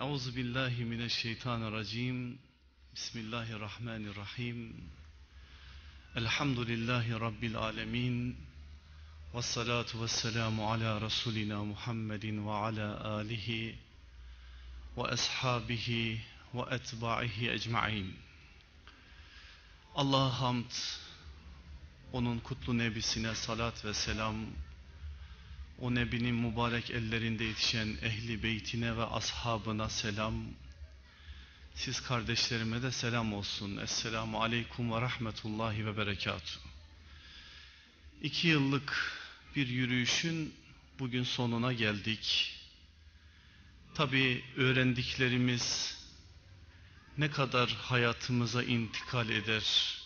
Euzu billahi mineşşeytanirracim. Bismillahirrahmanirrahim. Elhamdülillahi rabbil alamin. Ves salatu vesselamu ala rasulina Muhammedin ve ala alihi ve ashabihi ve etba'ihi ecmaîn. Allah'a hamd, onun kutlu nebisine salat ve selam, o nebinin mübarek ellerinde yetişen ehli beytine ve ashabına selam, siz kardeşlerime de selam olsun. Esselamu aleyküm ve rahmetullahi ve berekatuhu. İki yıllık bir yürüyüşün bugün sonuna geldik. Tabi öğrendiklerimiz ne kadar hayatımıza intikal eder,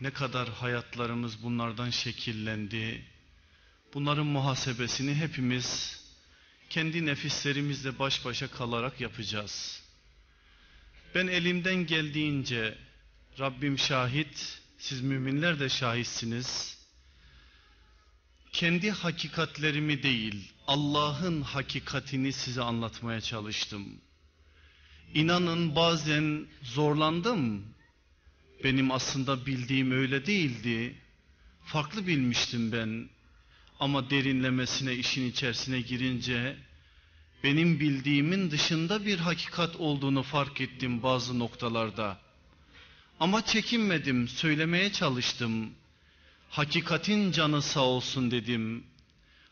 ne kadar hayatlarımız bunlardan şekillendi, bunların muhasebesini hepimiz kendi nefislerimizle baş başa kalarak yapacağız. Ben elimden geldiğince Rabbim şahit, siz müminler de şahitsiniz. Kendi hakikatlerimi değil, Allah'ın hakikatini size anlatmaya çalıştım. İnanın bazen zorlandım. Benim aslında bildiğim öyle değildi. Farklı bilmiştim ben. Ama derinlemesine işin içerisine girince benim bildiğimin dışında bir hakikat olduğunu fark ettim bazı noktalarda. Ama çekinmedim, söylemeye çalıştım. Hakikatin canı sağ olsun dedim.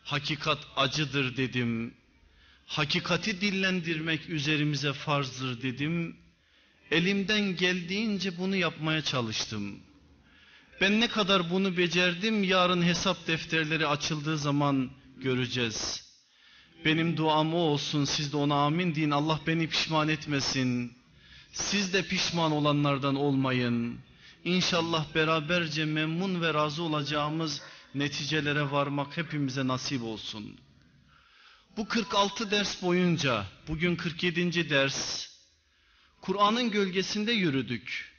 Hakikat acıdır dedim. Hakikati dillendirmek üzerimize farzdır dedim. Elimden geldiğince bunu yapmaya çalıştım. Ben ne kadar bunu becerdim yarın hesap defterleri açıldığı zaman göreceğiz. Benim duam o olsun siz de ona amin deyin Allah beni pişman etmesin. Siz de pişman olanlardan olmayın. İnşallah beraberce memnun ve razı olacağımız neticelere varmak hepimize nasip olsun. Bu 46 ders boyunca bugün 47. ders Kur'an'ın gölgesinde yürüdük.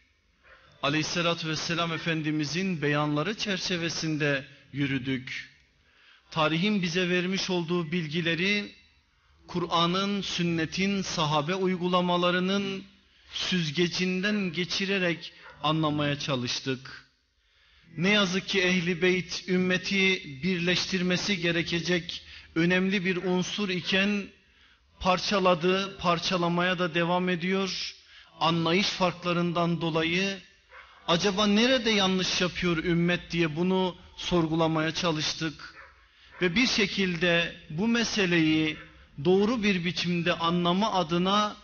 Aleyhissalatü vesselam Efendimizin beyanları çerçevesinde yürüdük. Tarihin bize vermiş olduğu bilgileri Kur'an'ın, sünnetin, sahabe uygulamalarının süzgecinden geçirerek anlamaya çalıştık. Ne yazık ki Ehli Beyt ümmeti birleştirmesi gerekecek önemli bir unsur iken parçaladı, parçalamaya da devam ediyor. Anlayış farklarından dolayı acaba nerede yanlış yapıyor ümmet diye bunu sorgulamaya çalıştık. Ve bir şekilde bu meseleyi doğru bir biçimde anlama adına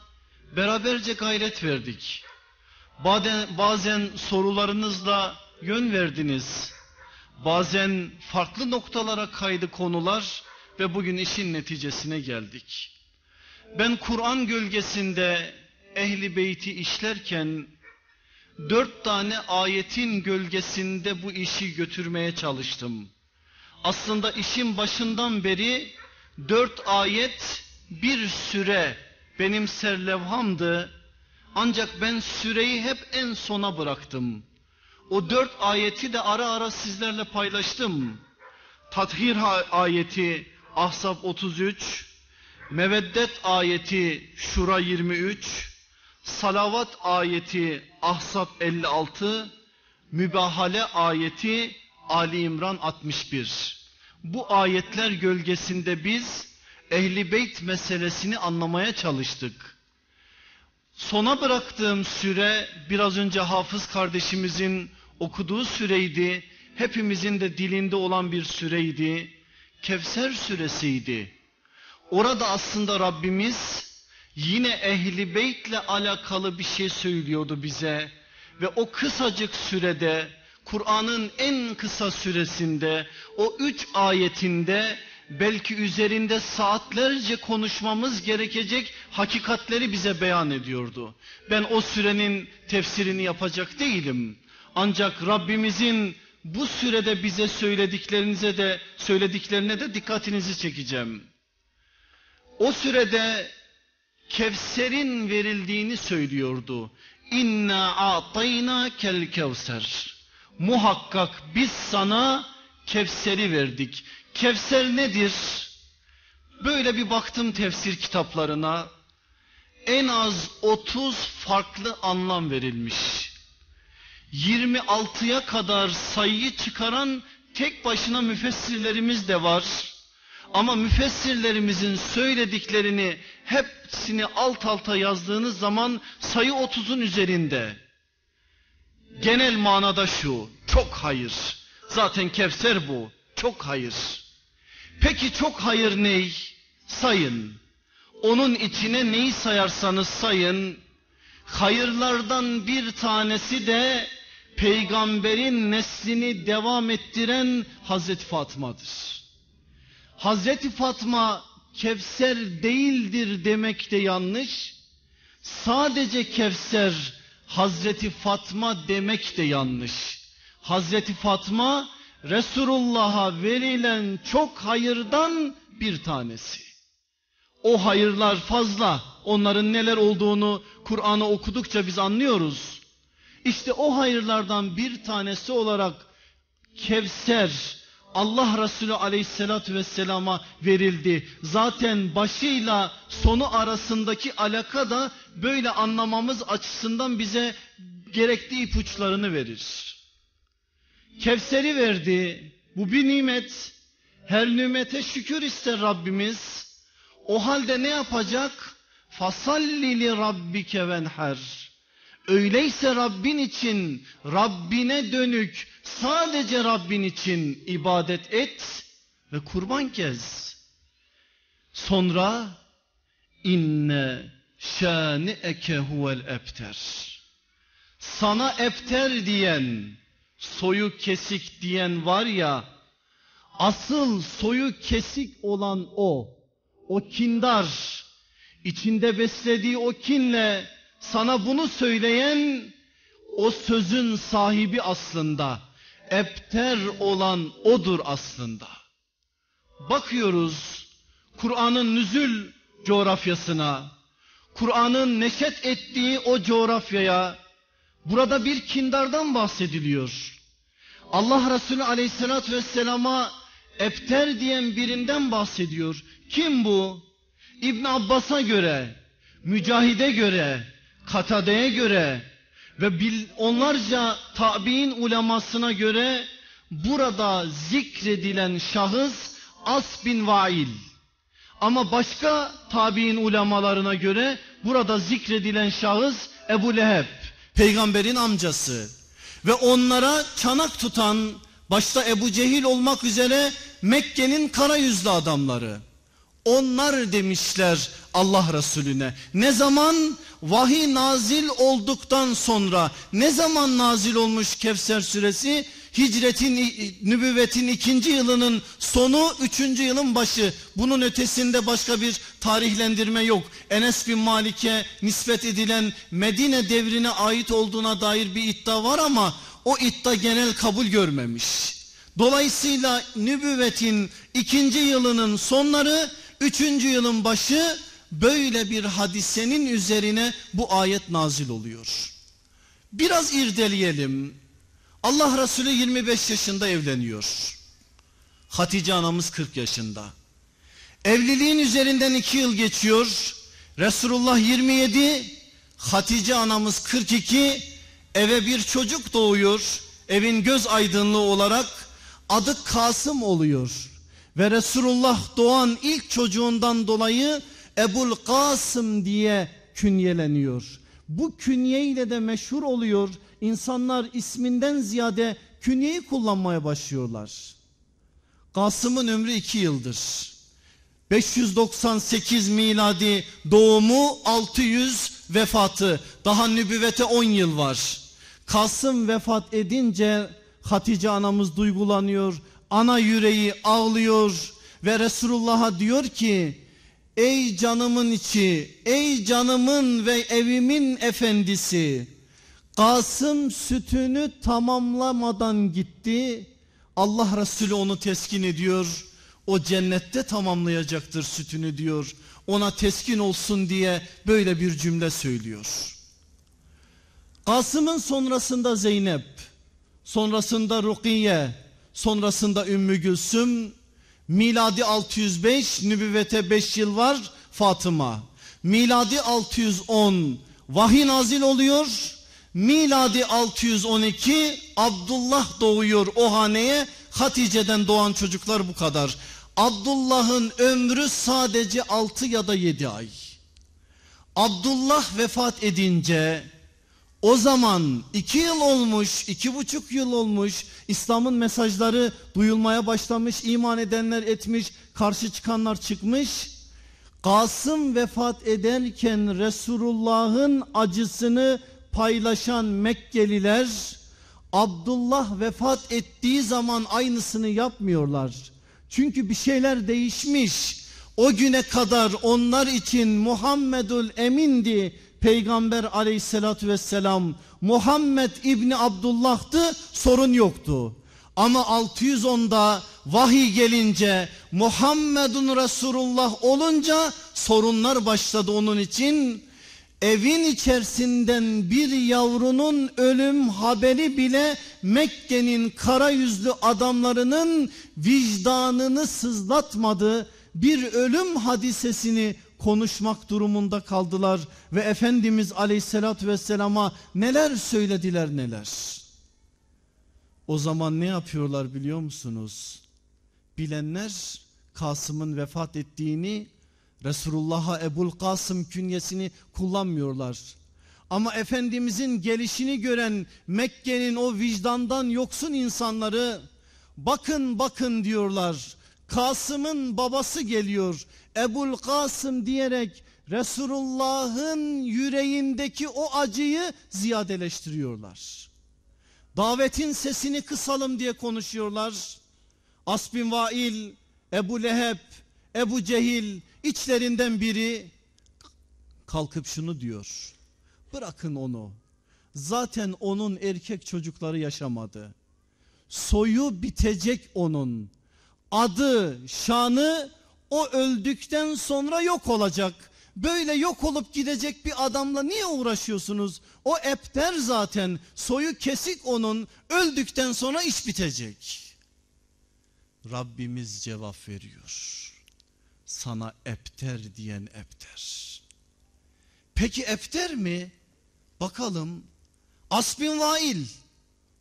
beraberce gayret verdik. Bazen, bazen sorularınızla yön verdiniz. Bazen farklı noktalara kaydı konular ve bugün işin neticesine geldik. Ben Kur'an gölgesinde ehli beyti işlerken dört tane ayetin gölgesinde bu işi götürmeye çalıştım. Aslında işin başından beri dört ayet bir süre benim serlevhamdı. Ancak ben süreyi hep en sona bıraktım. O dört ayeti de ara ara sizlerle paylaştım. Tathir ayeti Ahzab 33, Meveddet ayeti Şura 23, Salavat ayeti Ahzab 56, Mübahale ayeti Ali İmran 61. Bu ayetler gölgesinde biz Ehli Beyt meselesini anlamaya çalıştık. Sona bıraktığım süre biraz önce Hafız kardeşimizin okuduğu süreydi. Hepimizin de dilinde olan bir süreydi. Kevser süresiydi. Orada aslında Rabbimiz yine ehli beytle alakalı bir şey söylüyordu bize. Ve o kısacık sürede Kur'an'ın en kısa süresinde o üç ayetinde belki üzerinde saatlerce konuşmamız gerekecek hakikatleri bize beyan ediyordu. Ben o sürenin tefsirini yapacak değilim. Ancak Rabbimizin bu sürede bize söylediklerinize de söylediklerine de dikkatinizi çekeceğim. O sürede Kevser'in verildiğini söylüyordu. İnna a'tayna kel kevser. Muhakkak biz sana Kevser'i verdik. Kevser nedir? Böyle bir baktım tefsir kitaplarına. en az 30 farklı anlam verilmiş. 26'ya kadar sayıyı çıkaran tek başına müfessirlerimiz de var. Ama müfessirlerimizin söylediklerini hepsini alt alta yazdığınız zaman sayı 30'un üzerinde. Genel manada şu, çok hayır. Zaten Kevser bu, çok hayır. Peki çok hayır ney? Sayın. Onun içine neyi sayarsanız sayın, hayırlardan bir tanesi de peygamberin neslini devam ettiren Hazreti Fatma'dır. Hazreti Fatma Kevser değildir demek de yanlış. Sadece Kevser Hazreti Fatma demek de yanlış. Hazreti Fatma Resulullah'a verilen çok hayırdan bir tanesi. O hayırlar fazla. Onların neler olduğunu Kur'an'ı okudukça biz anlıyoruz. İşte o hayırlardan bir tanesi olarak Kevser Allah Resulü aleyhissalatü vesselama verildi. Zaten başıyla sonu arasındaki alaka da böyle anlamamız açısından bize gerekli ipuçlarını verir. Kevser'i verdi. Bu bir nimet. Her nimete şükür ister Rabbimiz. O halde ne yapacak? Fasalli li rabbike venher. Öyleyse Rabbin için, Rabbine dönük, sadece Rabbin için ibadet et ve kurban kez. Sonra inne şâni'eke huvel ebter. Sana ebter diyen, soyu kesik diyen var ya, asıl soyu kesik olan o, o kindar, içinde beslediği o kinle sana bunu söyleyen, o sözün sahibi aslında, ebter olan odur aslında. Bakıyoruz Kur'an'ın nüzül coğrafyasına, Kur'an'ın neşet ettiği o coğrafyaya, burada bir kindardan bahsediliyor. Allah Resulü aleyhissalatü vesselama ebter diyen birinden bahsediyor. Kim bu? İbn Abbas'a göre, Mücahide göre, Katade'ye göre ve bil, onlarca tabi'in ulemasına göre burada zikredilen şahıs As bin Vail. Ama başka tabi'in ulemalarına göre burada zikredilen şahıs Ebu Leheb, peygamberin amcası. Ve onlara çanak tutan, başta Ebu Cehil olmak üzere Mekke'nin kara yüzlü adamları. Onlar demişler Allah Resulüne. Ne zaman? Vahiy nazil olduktan sonra. Ne zaman nazil olmuş Kevser suresi? Hicretin, nübüvvetin ikinci yılının sonu, üçüncü yılın başı. Bunun ötesinde başka bir tarihlendirme yok. Enes bin Malik'e nispet edilen Medine devrine ait olduğuna dair bir iddia var ama o iddia genel kabul görmemiş. Dolayısıyla nübüvvetin ikinci yılının sonları, üçüncü yılın başı böyle bir hadisenin üzerine bu ayet nazil oluyor. Biraz irdeleyelim. Allah Resulü 25 yaşında evleniyor. Hatice anamız 40 yaşında. Evliliğin üzerinden 2 yıl geçiyor. Resulullah 27, Hatice anamız 42, eve bir çocuk doğuyor. Evin göz aydınlığı olarak adı Kasım oluyor. Ve Resulullah doğan ilk çocuğundan dolayı Ebul Kasım diye künyeleniyor. Bu künyeyle de meşhur oluyor. İnsanlar isminden ziyade künyeyi kullanmaya başlıyorlar. Kasım'ın ömrü iki yıldır. 598 miladi doğumu 600 vefatı. Daha nübüvvete 10 yıl var. Kasım vefat edince Hatice anamız duygulanıyor. Ana yüreği ağlıyor ve Resulullah'a diyor ki Ey canımın içi, ey canımın ve evimin efendisi. Kasım sütünü tamamlamadan gitti. Allah Resulü onu teskin ediyor. O cennette tamamlayacaktır sütünü diyor. Ona teskin olsun diye böyle bir cümle söylüyor. Kasım'ın sonrasında Zeynep, sonrasında Rukiye, sonrasında Ümmü Gülsüm, miladi 605, nübüvvete 5 yıl var Fatıma. Miladi 610 vahiy nazil oluyor. Miladi 612 Abdullah doğuyor o haneye. Hatice'den doğan çocuklar bu kadar. Abdullah'ın ömrü sadece 6 ya da 7 ay. Abdullah vefat edince o zaman iki yıl olmuş, iki buçuk yıl olmuş. İslam'ın mesajları duyulmaya başlamış, iman edenler etmiş, karşı çıkanlar çıkmış. Kasım vefat ederken Resulullah'ın acısını paylaşan Mekkeliler Abdullah vefat ettiği zaman aynısını yapmıyorlar. Çünkü bir şeyler değişmiş. O güne kadar onlar için Muhammedül Emin'di Peygamber aleyhissalatü vesselam. Muhammed İbni Abdullah'tı sorun yoktu. Ama 610'da vahiy gelince Muhammedun Resulullah olunca sorunlar başladı onun için. Evin içerisinden bir yavrunun ölüm haberi bile Mekke'nin kara yüzlü adamlarının vicdanını sızlatmadı. Bir ölüm hadisesini konuşmak durumunda kaldılar ve Efendimiz aleyhissalatü vesselama neler söylediler neler. O zaman ne yapıyorlar biliyor musunuz? Bilenler Kasım'ın vefat ettiğini Resulullah'a Ebul Kasım künyesini kullanmıyorlar. Ama Efendimizin gelişini gören Mekke'nin o vicdandan yoksun insanları bakın bakın diyorlar. Kasım'ın babası geliyor. Ebul Kasım diyerek Resulullah'ın yüreğindeki o acıyı ziyadeleştiriyorlar. Davetin sesini kısalım diye konuşuyorlar. Asbin Vail, Ebu Leheb, Ebu Cehil içlerinden biri kalkıp şunu diyor. Bırakın onu. Zaten onun erkek çocukları yaşamadı. Soyu bitecek onun. Adı, şanı o öldükten sonra yok olacak. Böyle yok olup gidecek bir adamla niye uğraşıyorsunuz? O epter zaten soyu kesik onun öldükten sonra iş bitecek. Rabbimiz cevap veriyor. Sana epter diyen epter. Peki epter mi? Bakalım. Asbin Vail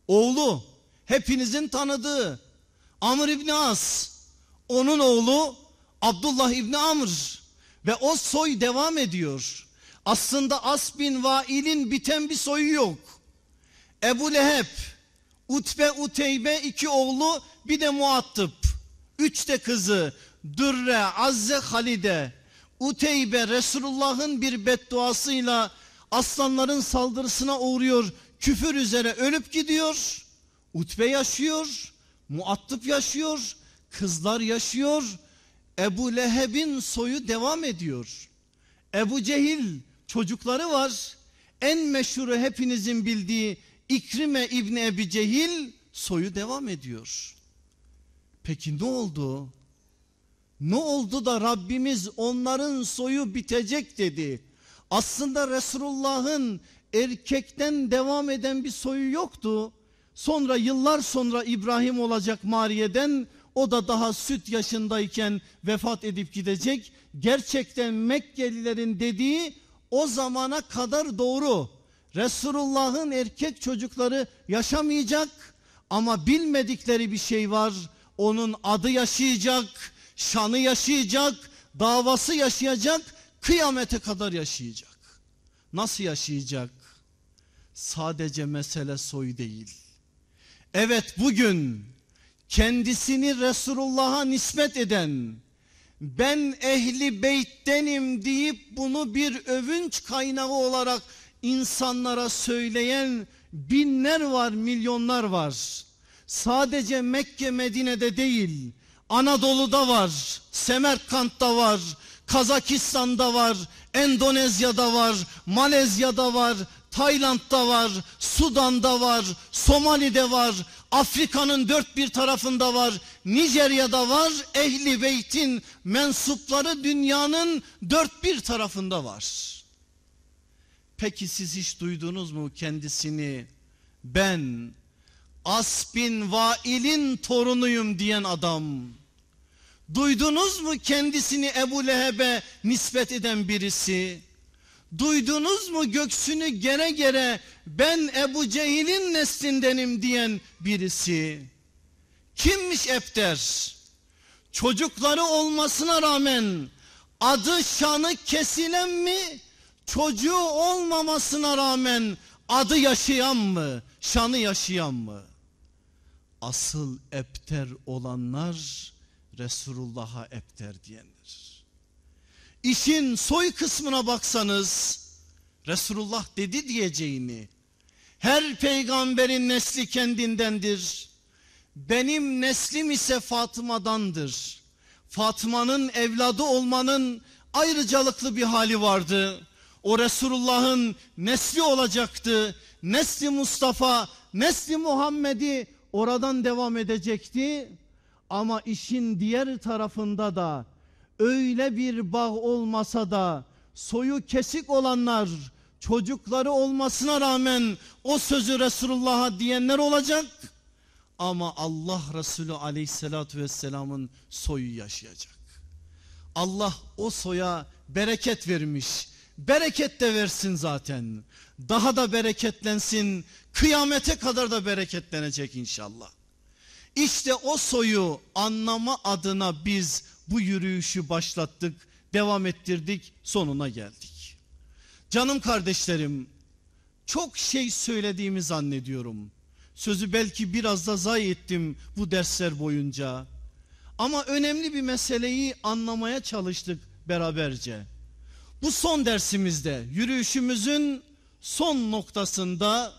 oğlu hepinizin tanıdığı Amr İbni As onun oğlu Abdullah İbni Amr ve o soy devam ediyor. Aslında As bin Vail'in biten bir soyu yok. Ebu Leheb, Utbe, Uteybe iki oğlu bir de Muattıp. Üç de kızı Dürre, Azze, Halide. Uteybe Resulullah'ın bir bedduasıyla aslanların saldırısına uğruyor. Küfür üzere ölüp gidiyor. Utbe yaşıyor. Muattıp yaşıyor. Kızlar yaşıyor. Ebu Leheb'in soyu devam ediyor. Ebu Cehil çocukları var. En meşhuru hepinizin bildiği İkrime İbni Ebi Cehil soyu devam ediyor. Peki ne oldu? Ne oldu da Rabbimiz onların soyu bitecek dedi. Aslında Resulullah'ın erkekten devam eden bir soyu yoktu. Sonra yıllar sonra İbrahim olacak Mariye'den o da daha süt yaşındayken vefat edip gidecek. Gerçekten Mekkelilerin dediği o zamana kadar doğru. Resulullah'ın erkek çocukları yaşamayacak ama bilmedikleri bir şey var. Onun adı yaşayacak, şanı yaşayacak, davası yaşayacak, kıyamete kadar yaşayacak. Nasıl yaşayacak? Sadece mesele soy değil. Evet bugün kendisini Resulullah'a nispet eden ben ehli beyttenim deyip bunu bir övünç kaynağı olarak insanlara söyleyen binler var milyonlar var. Sadece Mekke Medine'de değil Anadolu'da var, Semerkant'ta var, Kazakistan'da var, Endonezya'da var, Malezya'da var, Tayland'da var, Sudan'da var, Somali'de var, Afrika'nın dört bir tarafında var, Nijerya'da var, Ehli Beyt'in mensupları dünyanın dört bir tarafında var. Peki siz hiç duydunuz mu kendisini ben Asbin Vail'in torunuyum diyen adam? Duydunuz mu kendisini Ebu Leheb'e nispet eden birisi? Duydunuz mu göksünü gere gere ben Ebu Cehil'in neslindenim diyen birisi? Kimmiş Epter? Çocukları olmasına rağmen adı şanı kesilen mi? Çocuğu olmamasına rağmen adı yaşayan mı? Şanı yaşayan mı? Asıl epter olanlar Resulullah'a epter diyenler. İşin soy kısmına baksanız Resulullah dedi diyeceğini her peygamberin nesli kendindendir. Benim neslim ise Fatıma'dandır. Fatıma'nın evladı olmanın ayrıcalıklı bir hali vardı. O Resulullah'ın nesli olacaktı. Nesli Mustafa, nesli Muhammed'i oradan devam edecekti. Ama işin diğer tarafında da öyle bir bağ olmasa da soyu kesik olanlar çocukları olmasına rağmen o sözü Resulullah'a diyenler olacak. Ama Allah Resulü aleyhissalatü vesselamın soyu yaşayacak. Allah o soya bereket vermiş. Bereket de versin zaten. Daha da bereketlensin. Kıyamete kadar da bereketlenecek inşallah. İşte o soyu anlama adına biz bu yürüyüşü başlattık, devam ettirdik, sonuna geldik. Canım kardeşlerim, çok şey söylediğimi zannediyorum. Sözü belki biraz da zayi ettim bu dersler boyunca. Ama önemli bir meseleyi anlamaya çalıştık beraberce. Bu son dersimizde yürüyüşümüzün son noktasında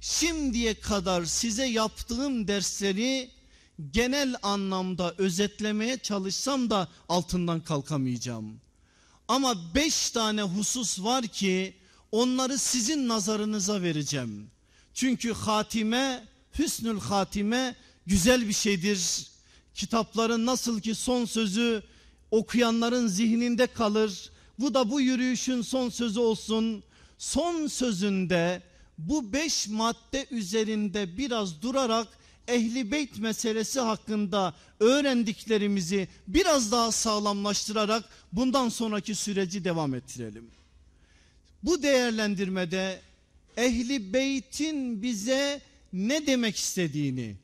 şimdiye kadar size yaptığım dersleri genel anlamda özetlemeye çalışsam da altından kalkamayacağım. Ama beş tane husus var ki onları sizin nazarınıza vereceğim. Çünkü hatime, hüsnül hatime güzel bir şeydir. Kitapların nasıl ki son sözü okuyanların zihninde kalır. Bu da bu yürüyüşün son sözü olsun. Son sözünde bu beş madde üzerinde biraz durarak ehli beyt meselesi hakkında öğrendiklerimizi biraz daha sağlamlaştırarak bundan sonraki süreci devam ettirelim. Bu değerlendirmede ehli beytin bize ne demek istediğini,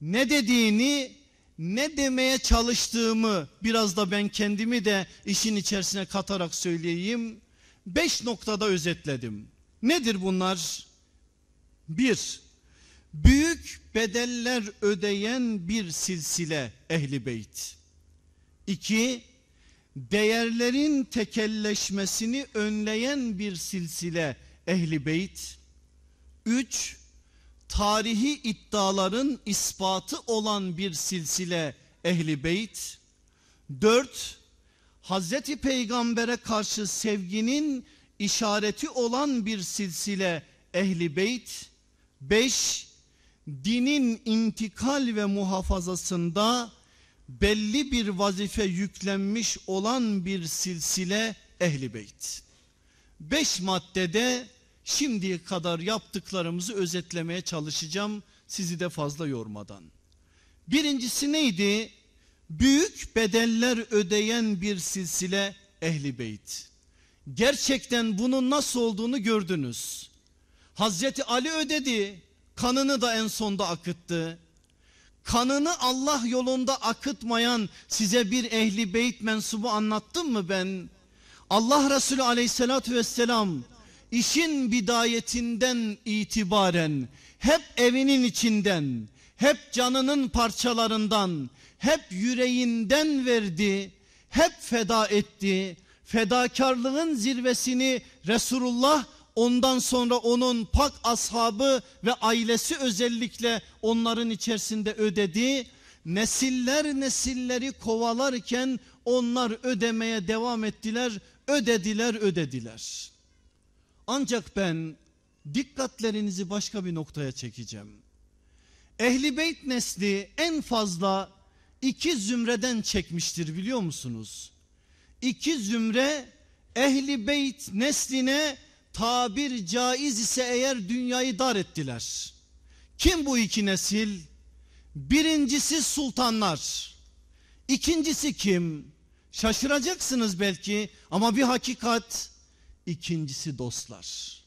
ne dediğini, ne demeye çalıştığımı biraz da ben kendimi de işin içerisine katarak söyleyeyim. Beş noktada özetledim. Nedir bunlar? Bir, büyük bedeller ödeyen bir silsile ehli beyt. İki, değerlerin tekelleşmesini önleyen bir silsile ehli beyt. Üç, tarihi iddiaların ispatı olan bir silsile ehli beyt. Dört, Hazreti Peygamber'e karşı sevginin işareti olan bir silsile ehli beyt. Beş, dinin intikal ve muhafazasında belli bir vazife yüklenmiş olan bir silsile ehli beyt. Beş maddede şimdiye kadar yaptıklarımızı özetlemeye çalışacağım sizi de fazla yormadan. Birincisi neydi? Büyük bedeller ödeyen bir silsile ehli beyt. Gerçekten bunun nasıl olduğunu gördünüz. Hazreti Ali ödedi. Kanını da en sonda akıttı. Kanını Allah yolunda akıtmayan size bir ehli beyt mensubu anlattım mı ben? Allah Resulü aleyhissalatü vesselam işin bidayetinden itibaren hep evinin içinden, hep canının parçalarından, hep yüreğinden verdi, hep feda etti. Fedakarlığın zirvesini Resulullah ondan sonra onun pak ashabı ve ailesi özellikle onların içerisinde ödedi. Nesiller nesilleri kovalarken onlar ödemeye devam ettiler, ödediler, ödediler. Ancak ben dikkatlerinizi başka bir noktaya çekeceğim. Ehli Beyt nesli en fazla iki zümreden çekmiştir biliyor musunuz? İki zümre Ehli Beyt nesline tabir caiz ise eğer dünyayı dar ettiler. Kim bu iki nesil? Birincisi sultanlar. İkincisi kim? Şaşıracaksınız belki ama bir hakikat. İkincisi dostlar.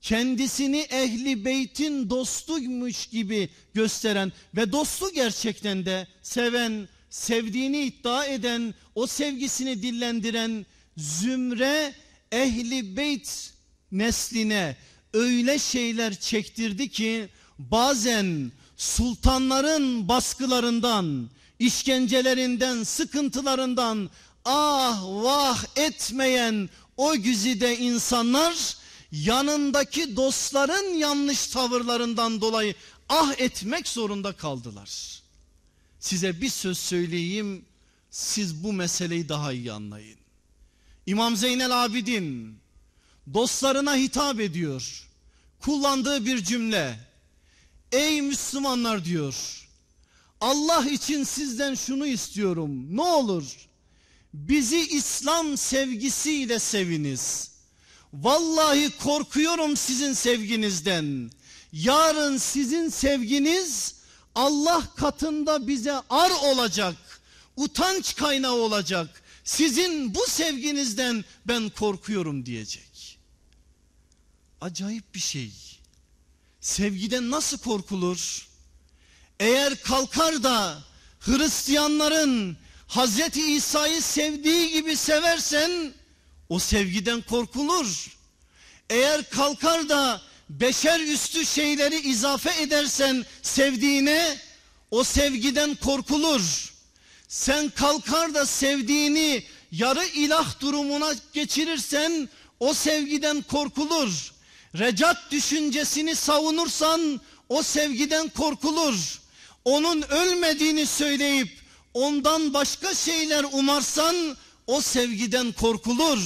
Kendisini ehli beytin dostuymuş gibi gösteren ve dostu gerçekten de seven, sevdiğini iddia eden, o sevgisini dillendiren zümre ehli beyt nesline öyle şeyler çektirdi ki bazen sultanların baskılarından, işkencelerinden, sıkıntılarından ah vah etmeyen o güzide insanlar yanındaki dostların yanlış tavırlarından dolayı ah etmek zorunda kaldılar. Size bir söz söyleyeyim siz bu meseleyi daha iyi anlayın. İmam Zeynel Abidin dostlarına hitap ediyor. Kullandığı bir cümle. Ey Müslümanlar diyor. Allah için sizden şunu istiyorum. Ne olur bizi İslam sevgisiyle seviniz. Vallahi korkuyorum sizin sevginizden. Yarın sizin sevginiz Allah katında bize ar olacak. Utanç kaynağı olacak. Sizin bu sevginizden ben korkuyorum diyecek. Acayip bir şey. Sevgiden nasıl korkulur? Eğer kalkar da Hristiyanların Hazreti İsa'yı sevdiği gibi seversen o sevgiden korkulur. Eğer kalkar da beşer üstü şeyleri izafe edersen sevdiğine o sevgiden korkulur. Sen kalkar da sevdiğini yarı ilah durumuna geçirirsen o sevgiden korkulur. Recat düşüncesini savunursan o sevgiden korkulur. Onun ölmediğini söyleyip ondan başka şeyler umarsan o sevgiden korkulur.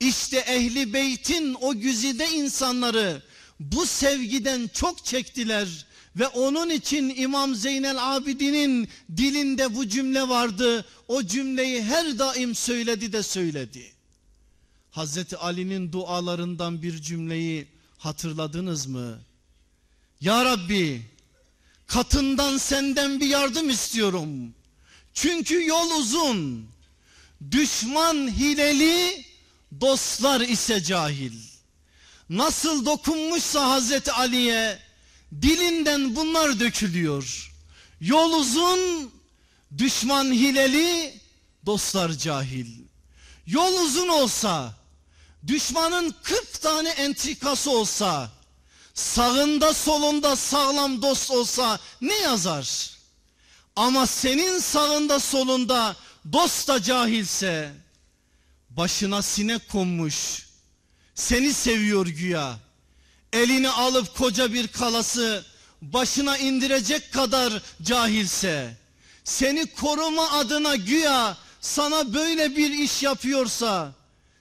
İşte ehli beytin o güzide insanları bu sevgiden çok çektiler. Ve onun için İmam Zeynel Abidin'in dilinde bu cümle vardı. O cümleyi her daim söyledi de söyledi. Hazreti Ali'nin dualarından bir cümleyi hatırladınız mı? Ya Rabbi katından senden bir yardım istiyorum. Çünkü yol uzun. Düşman hileli, dostlar ise cahil. Nasıl dokunmuşsa Hazreti Ali'ye dilinden bunlar dökülüyor. Yol uzun, düşman hileli, dostlar cahil. Yol uzun olsa, düşmanın 40 tane entrikası olsa, sağında solunda sağlam dost olsa ne yazar? Ama senin sağında solunda dost da cahilse başına sinek konmuş seni seviyor güya elini alıp koca bir kalası başına indirecek kadar cahilse seni koruma adına güya sana böyle bir iş yapıyorsa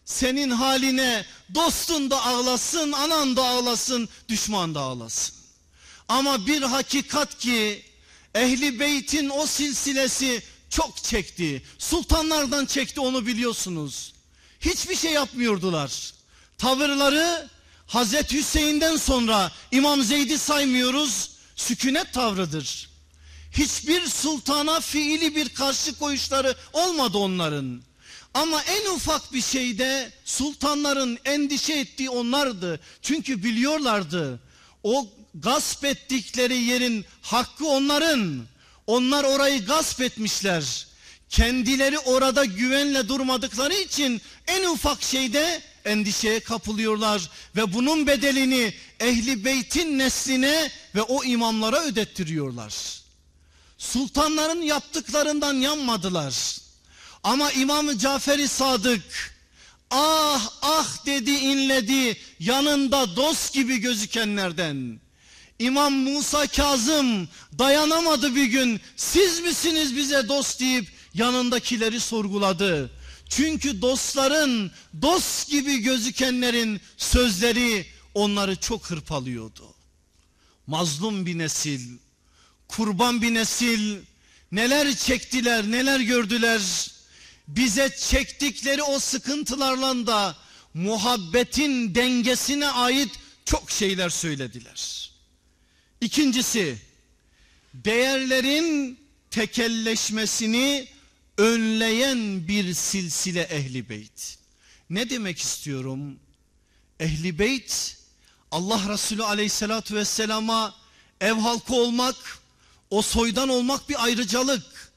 senin haline dostun da ağlasın anan da ağlasın düşman da ağlasın ama bir hakikat ki Ehli beytin o silsilesi çok çekti. Sultanlardan çekti onu biliyorsunuz. Hiçbir şey yapmıyordular. Tavırları Hazreti Hüseyin'den sonra İmam Zeyd'i saymıyoruz. Sükunet tavrıdır. Hiçbir sultana fiili bir karşı koyuşları olmadı onların. Ama en ufak bir şeyde sultanların endişe ettiği onlardı. Çünkü biliyorlardı o gasp ettikleri yerin hakkı onların. Onlar orayı gasp etmişler. Kendileri orada güvenle durmadıkları için en ufak şeyde endişeye kapılıyorlar ve bunun bedelini ehli beytin nesline ve o imamlara ödettiriyorlar. Sultanların yaptıklarından yanmadılar. Ama İmam Cafer-i Sadık ah ah dedi inledi yanında dost gibi gözükenlerden. İmam Musa Kazım dayanamadı bir gün siz misiniz bize dost deyip yanındakileri sorguladı. Çünkü dostların dost gibi gözükenlerin sözleri onları çok hırpalıyordu. Mazlum bir nesil, kurban bir nesil neler çektiler neler gördüler. Bize çektikleri o sıkıntılarla da muhabbetin dengesine ait çok şeyler söylediler. İkincisi değerlerin tekelleşmesini önleyen bir silsile ehli beyt. Ne demek istiyorum? Ehli beyt Allah Resulü aleyhissalatü vesselama ev halkı olmak, o soydan olmak bir ayrıcalık.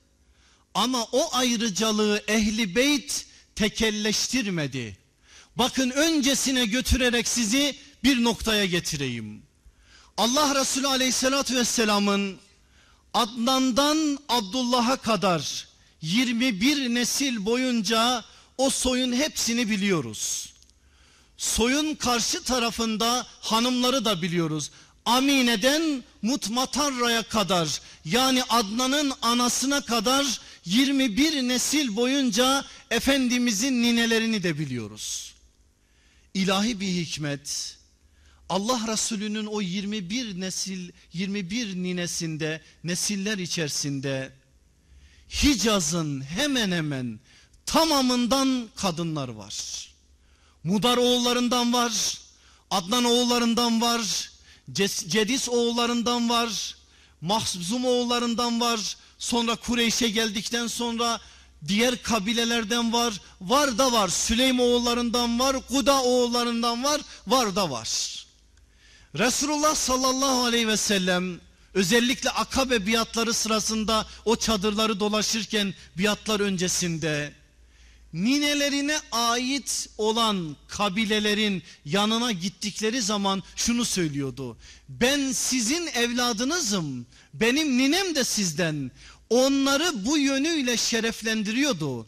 Ama o ayrıcalığı ehli beyt tekelleştirmedi. Bakın öncesine götürerek sizi bir noktaya getireyim. Allah Resulü aleyhissalatü vesselamın Adnan'dan Abdullah'a kadar 21 nesil boyunca o soyun hepsini biliyoruz. Soyun karşı tarafında hanımları da biliyoruz. Amine'den Mutmatarra'ya kadar yani Adnan'ın anasına kadar 21 nesil boyunca Efendimizin ninelerini de biliyoruz. İlahi bir hikmet Allah Resulü'nün o 21 nesil 21 ninesinde nesiller içerisinde Hicaz'ın hemen hemen tamamından kadınlar var. Mudar oğullarından var, Adnan oğullarından var, Cedis oğullarından var, Mahzum oğullarından var. Sonra Kureyş'e geldikten sonra diğer kabilelerden var. Var da var. Süleym oğullarından var, Kuda oğullarından var, var da var. Resulullah sallallahu aleyhi ve sellem özellikle akabe biatları sırasında o çadırları dolaşırken biatlar öncesinde ninelerine ait olan kabilelerin yanına gittikleri zaman şunu söylüyordu. Ben sizin evladınızım. Benim ninem de sizden. Onları bu yönüyle şereflendiriyordu.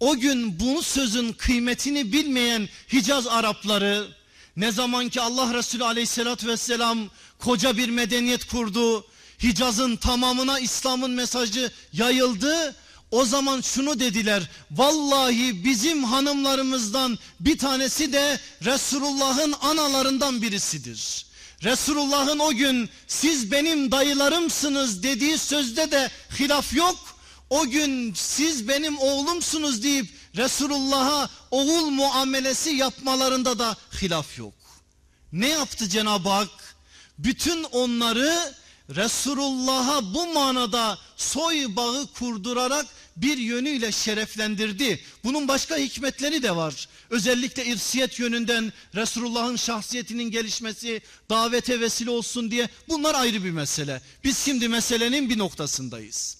O gün bu sözün kıymetini bilmeyen Hicaz Arapları ne zaman ki Allah Resulü aleyhissalatü vesselam koca bir medeniyet kurdu. Hicaz'ın tamamına İslam'ın mesajı yayıldı. O zaman şunu dediler. Vallahi bizim hanımlarımızdan bir tanesi de Resulullah'ın analarından birisidir. Resulullah'ın o gün siz benim dayılarımsınız dediği sözde de hilaf yok. O gün siz benim oğlumsunuz deyip Resulullah'a oğul muamelesi yapmalarında da hilaf yok. Ne yaptı Cenab-ı Hak? Bütün onları Resulullah'a bu manada soy bağı kurdurarak bir yönüyle şereflendirdi. Bunun başka hikmetleri de var. Özellikle irsiyet yönünden Resulullah'ın şahsiyetinin gelişmesi davete vesile olsun diye bunlar ayrı bir mesele. Biz şimdi meselenin bir noktasındayız.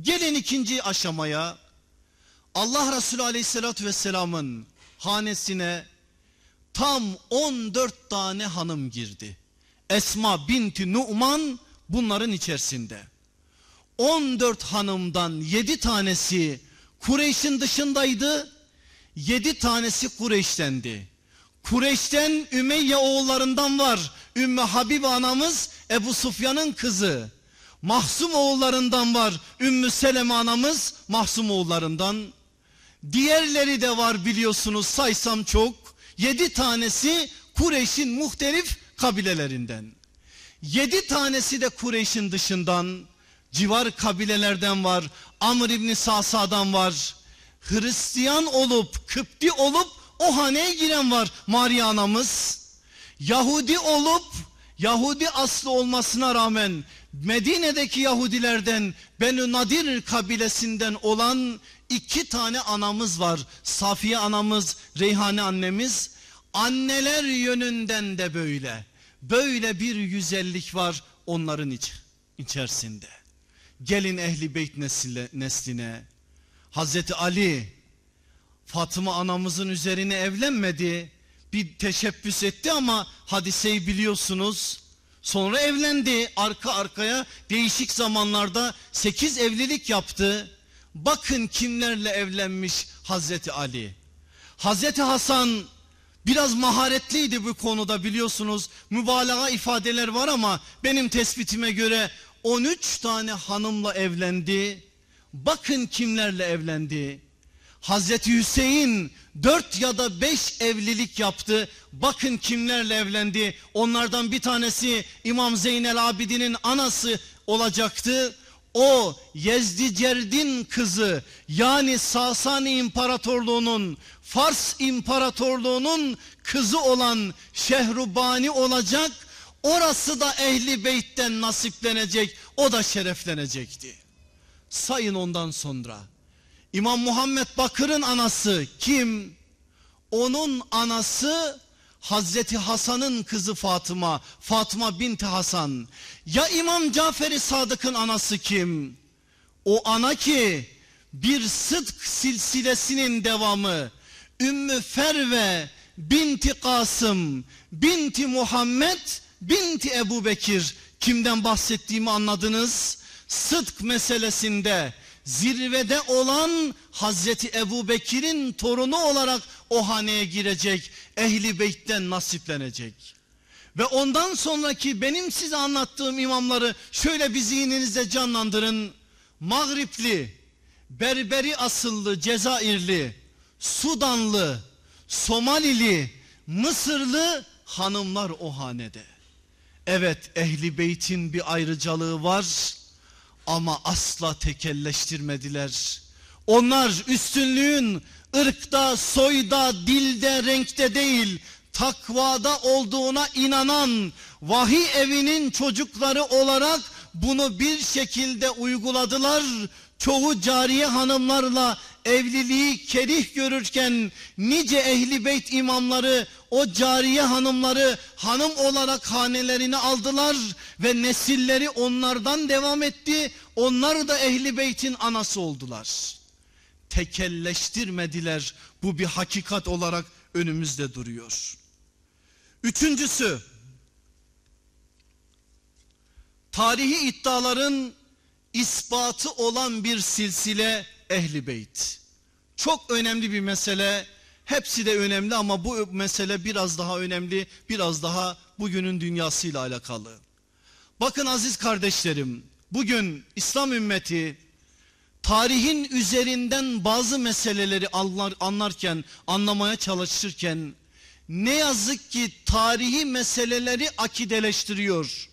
Gelin ikinci aşamaya Allah Resulü Aleyhisselatü Vesselam'ın hanesine tam 14 tane hanım girdi. Esma binti Nu'man bunların içerisinde. 14 hanımdan 7 tanesi Kureyş'in dışındaydı. 7 tanesi Kureyş'tendi. Kureyş'ten Ümeyye oğullarından var. Ümmü Habibe anamız Ebu Sufyan'ın kızı. Mahsum oğullarından var. Ümmü Seleme anamız Mahsum oğullarından. Diğerleri de var biliyorsunuz saysam çok. Yedi tanesi Kureyş'in muhtelif kabilelerinden. Yedi tanesi de Kureyş'in dışından civar kabilelerden var. Amr İbni Sasa'dan var. Hristiyan olup Kıpti olup o haneye giren var Maria anamız. Yahudi olup Yahudi aslı olmasına rağmen Medine'deki Yahudilerden Benü Nadir kabilesinden olan iki tane anamız var. Safiye anamız, Reyhane annemiz. Anneler yönünden de böyle. Böyle bir güzellik var onların iç, içerisinde. Gelin ehli beyt nesile, nesline. Hazreti Ali Fatıma anamızın üzerine evlenmedi. Bir teşebbüs etti ama hadiseyi biliyorsunuz. Sonra evlendi arka arkaya değişik zamanlarda sekiz evlilik yaptı. Bakın kimlerle evlenmiş Hazreti Ali. Hazreti Hasan biraz maharetliydi bu konuda biliyorsunuz. Mübalağa ifadeler var ama benim tespitime göre 13 tane hanımla evlendi. Bakın kimlerle evlendi. Hazreti Hüseyin dört ya da beş evlilik yaptı. Bakın kimlerle evlendi. Onlardan bir tanesi İmam Zeynel Abidin'in anası olacaktı. O Yezdi Cerdin kızı yani Sasani İmparatorluğu'nun Fars İmparatorluğu'nun kızı olan Şehrubani olacak. Orası da Ehli Beyt'ten nasiplenecek. O da şereflenecekti. Sayın ondan sonra İmam Muhammed Bakır'ın anası kim? Onun anası Hazreti Hasan'ın kızı Fatıma, Fatıma binti Hasan. Ya İmam Cafer-i Sadık'ın anası kim? O ana ki bir sıdk silsilesinin devamı. Ümmü Ferve binti Kasım, binti Muhammed, binti Ebu Bekir. Kimden bahsettiğimi anladınız? Sıdk meselesinde zirvede olan Hazreti Ebu Bekir'in torunu olarak o haneye girecek, ehli beytten nasiplenecek. Ve ondan sonraki benim size anlattığım imamları şöyle bir zihninizde canlandırın. Mağripli, Berberi asıllı Cezayirli, Sudanlı, Somalili, Mısırlı hanımlar o hanede. Evet ehli beytin bir ayrıcalığı var ama asla tekelleştirmediler. Onlar üstünlüğün ırkta, soyda, dilde, renkte değil, takvada olduğuna inanan vahiy evinin çocukları olarak bunu bir şekilde uyguladılar. Çoğu cariye hanımlarla evliliği kerih görürken nice ehli beyt imamları o cariye hanımları hanım olarak hanelerine aldılar ve nesilleri onlardan devam etti. Onlar da ehli beytin anası oldular. Tekelleştirmediler. Bu bir hakikat olarak önümüzde duruyor. Üçüncüsü tarihi iddiaların ispatı olan bir silsile ehli beyt. Çok önemli bir mesele. Hepsi de önemli ama bu mesele biraz daha önemli, biraz daha bugünün dünyasıyla alakalı. Bakın aziz kardeşlerim, bugün İslam ümmeti tarihin üzerinden bazı meseleleri anlar, anlarken, anlamaya çalışırken ne yazık ki tarihi meseleleri akideleştiriyor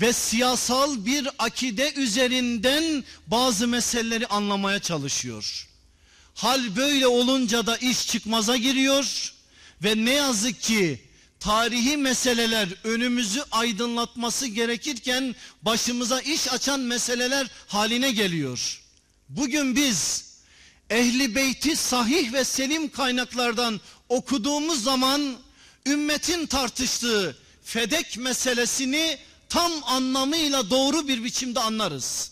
ve siyasal bir akide üzerinden bazı meseleleri anlamaya çalışıyor. Hal böyle olunca da iş çıkmaza giriyor ve ne yazık ki tarihi meseleler önümüzü aydınlatması gerekirken başımıza iş açan meseleler haline geliyor. Bugün biz ehli beyti sahih ve selim kaynaklardan okuduğumuz zaman ümmetin tartıştığı fedek meselesini tam anlamıyla doğru bir biçimde anlarız.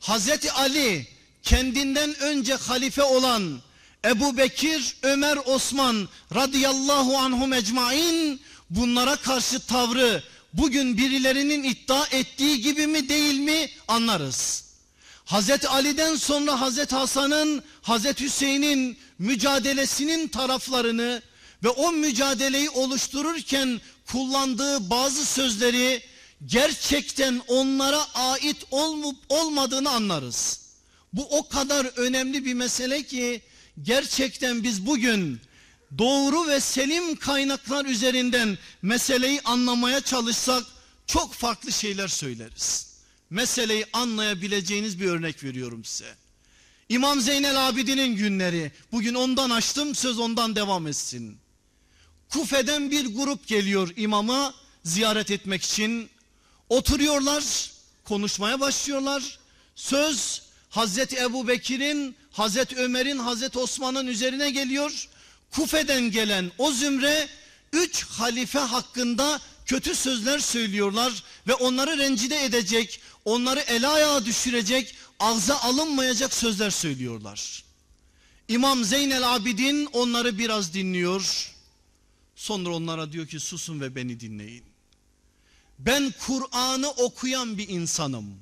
Hazreti Ali kendinden önce halife olan Ebu Bekir, Ömer, Osman radıyallahu anhum ecmain bunlara karşı tavrı bugün birilerinin iddia ettiği gibi mi değil mi anlarız. Hazreti Ali'den sonra Hazreti Hasan'ın, Hazreti Hüseyin'in mücadelesinin taraflarını ve o mücadeleyi oluştururken kullandığı bazı sözleri gerçekten onlara ait olmup olmadığını anlarız. Bu o kadar önemli bir mesele ki gerçekten biz bugün doğru ve selim kaynaklar üzerinden meseleyi anlamaya çalışsak çok farklı şeyler söyleriz. Meseleyi anlayabileceğiniz bir örnek veriyorum size. İmam Zeynel Abidin'in günleri. Bugün ondan açtım söz ondan devam etsin. Kufe'den bir grup geliyor imama ziyaret etmek için. Oturuyorlar, konuşmaya başlıyorlar. Söz Hazreti Ebu Bekir'in, Hazreti Ömer'in, Hazreti Osman'ın üzerine geliyor. Kufe'den gelen o zümre üç halife hakkında kötü sözler söylüyorlar ve onları rencide edecek, onları el ayağa düşürecek, ağza alınmayacak sözler söylüyorlar. İmam Zeynel Abidin onları biraz dinliyor. Sonra onlara diyor ki susun ve beni dinleyin. Ben Kur'an'ı okuyan bir insanım.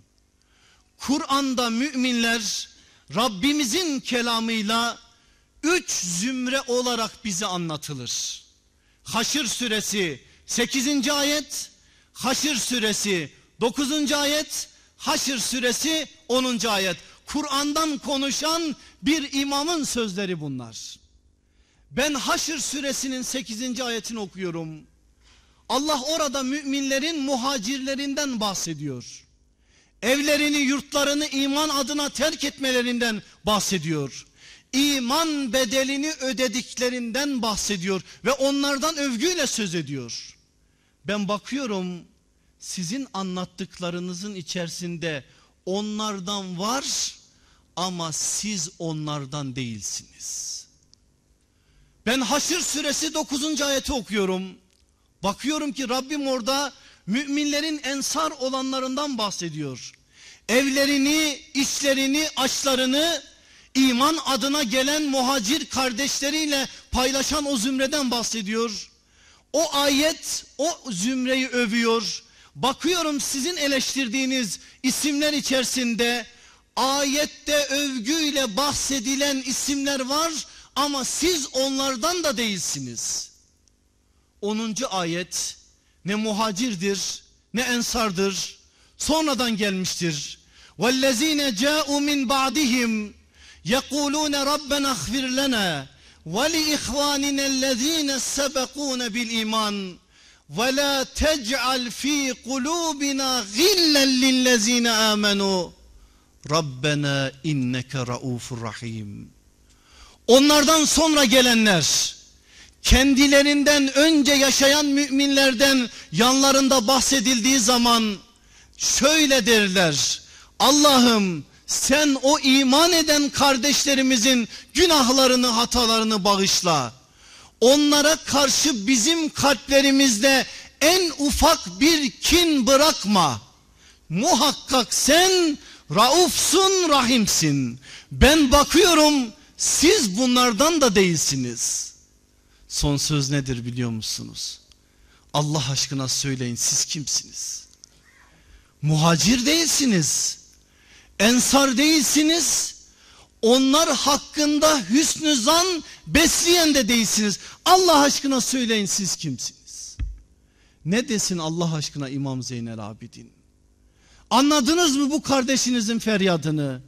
Kur'an'da müminler Rabbimizin kelamıyla üç zümre olarak bize anlatılır. Haşr suresi 8. ayet, Haşr suresi 9. ayet, Haşr suresi 10. ayet. Kur'an'dan konuşan bir imamın sözleri bunlar. Ben Haşr suresinin 8. ayetini okuyorum. Allah orada müminlerin muhacirlerinden bahsediyor. Evlerini, yurtlarını iman adına terk etmelerinden bahsediyor. İman bedelini ödediklerinden bahsediyor ve onlardan övgüyle söz ediyor. Ben bakıyorum sizin anlattıklarınızın içerisinde onlardan var ama siz onlardan değilsiniz. Ben Haşr suresi 9. ayeti okuyorum. Bakıyorum ki Rabbim orada müminlerin ensar olanlarından bahsediyor. Evlerini, işlerini, açlarını iman adına gelen muhacir kardeşleriyle paylaşan o zümreden bahsediyor. O ayet o zümreyi övüyor. Bakıyorum sizin eleştirdiğiniz isimler içerisinde ayette övgüyle bahsedilen isimler var ama siz onlardan da değilsiniz. 10. ayet ne muhacirdir ne ensardır. Sonradan gelmiştir. وَالَّذ۪ينَ جَاءُوا مِنْ بَعْدِهِمْ يَقُولُونَ رَبَّنَا اغْفِرْ لَنَا وَلِإِخْوَانِنَا الَّذ۪ينَ سَبَقُونَ بِالْاِيمَانِ وَلَا تَجْعَلْ ف۪ي قُلُوبِنَا غِلًّا لِلَّذ۪ينَ آمَنُوا رَبَّنَا اِنَّكَ رَؤُوفُ rahim. Onlardan sonra gelenler kendilerinden önce yaşayan müminlerden yanlarında bahsedildiği zaman şöyle derler. Allah'ım sen o iman eden kardeşlerimizin günahlarını hatalarını bağışla. Onlara karşı bizim kalplerimizde en ufak bir kin bırakma. Muhakkak sen raufsun rahimsin. Ben bakıyorum siz bunlardan da değilsiniz. Son söz nedir biliyor musunuz? Allah aşkına söyleyin siz kimsiniz? Muhacir değilsiniz. Ensar değilsiniz. Onlar hakkında hüsnü zan besleyen de değilsiniz. Allah aşkına söyleyin siz kimsiniz? Ne desin Allah aşkına İmam Zeynel Abidin? Anladınız mı bu kardeşinizin feryadını?